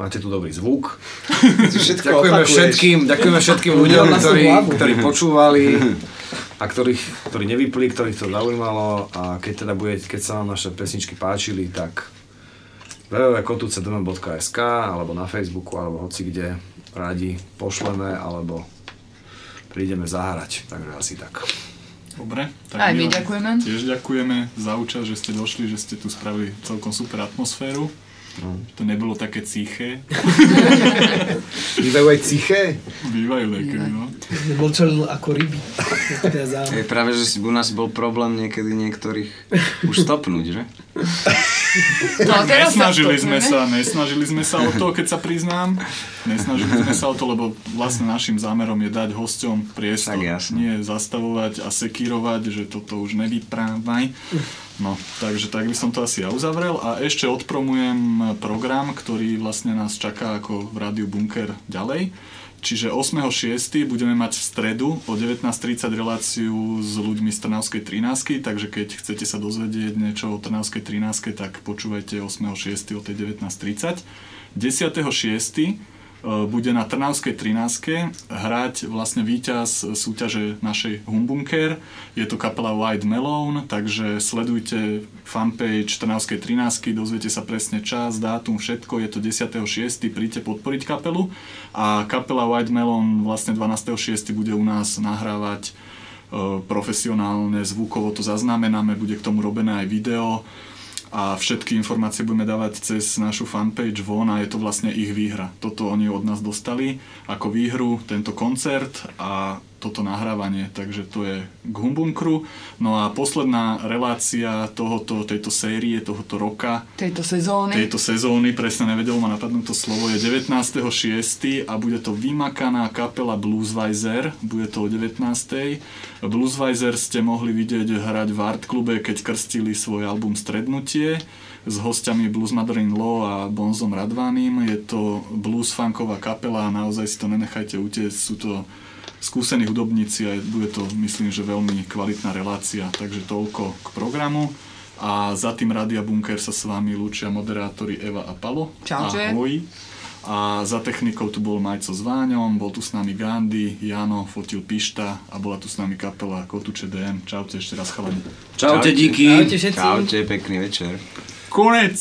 Máte tu dobrý zvuk. všetko ďakujeme opakuješ. všetkým, ďakujeme všetkým ľuďom, ktorí, ktorí počúvali a ktorých, ktorí nevypli, ktorých to zaujímalo a keď teda bude, keď sa vám naše pesničky páčili, tak www.kotucdm.sk alebo na Facebooku alebo hoci kde radi pošleme alebo prídeme zahrať, takže asi tak. Dobre, tak Aj my ďakujeme. Tiež ďakujeme za účasť, že ste došli, že ste tu spravili celkom super atmosféru. No. To nebolo také ciché. Bývajú aj ciché? Bývajú také, no. Mlčali ako ryby. Teda. Je práve, že si- u nás bol problém niekedy niektorých už stopnúť, že? No, teraz sa nesnažili sme sa, nesnažili sme sa o to, keď sa priznám. Nesnažili sme sa o to, lebo vlastne našim zámerom je dať hosťom priestor. Tak jasne. Nie zastavovať a sekírovať, že toto už nevyprávaj. No, takže tak by som to asi ja uzavrel a ešte odpromujem program, ktorý vlastne nás čaká ako v Rádiu Bunker ďalej. Čiže 8.6. budeme mať v stredu o 19.30 reláciu s ľuďmi z Trnavskej 13. Takže keď chcete sa dozvedieť niečo o Trnavskej 13. tak počúvajte 8.6. o tej 19.30. 10.6. e, bude na Trnavskej 13. hrať vlastne víťaz súťaže našej Humbunker. Je to kapela White Melon, takže sledujte fanpage Trnavskej 13. Dozviete sa presne čas, dátum, všetko. Je to 10.6. Príďte podporiť kapelu. A kapela White Melon vlastne 12.6. bude u nás nahrávať e, profesionálne, zvukovo to zaznamenáme, bude k tomu robené aj video a všetky informácie budeme dávať cez našu fanpage von a je to vlastne ich výhra. Toto oni od nás dostali ako výhru, tento koncert a toto nahrávanie, takže to je k Humbunkru. No a posledná relácia tohoto, tejto série, tohoto roka Tejto sezóny. tejto sezóny, presne nevedel ma napadnúť to slovo, je 19.6. a bude to vymakaná kapela Bluesweiser, bude to o 19. Bluesweiser ste mohli vidieť hrať v Art klube, keď krstili svoj album Strednutie s hostiami Blues Mother-in Law a Bonzom Radvanim. Je to blues funková kapela a naozaj si to nenechajte utiecť, sú to skúsení hudobníci a bude to, myslím, že veľmi kvalitná relácia. Takže toľko k programu. A za tým Rádia Bunker sa s vami lúčia moderátori Eva a Palo. Čaute. Ahoj. A za technikou tu bol Majco s Váňom, bol tu s nami Gandhi, Jano, fotil Pišta a bola tu s nami kapela Kotuče DM. Čaute ešte raz chalani. Čaute, díky. Čaute všetci. Čaute, pekný večer. Konec!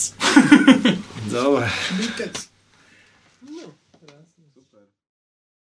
Dobre. Bitec.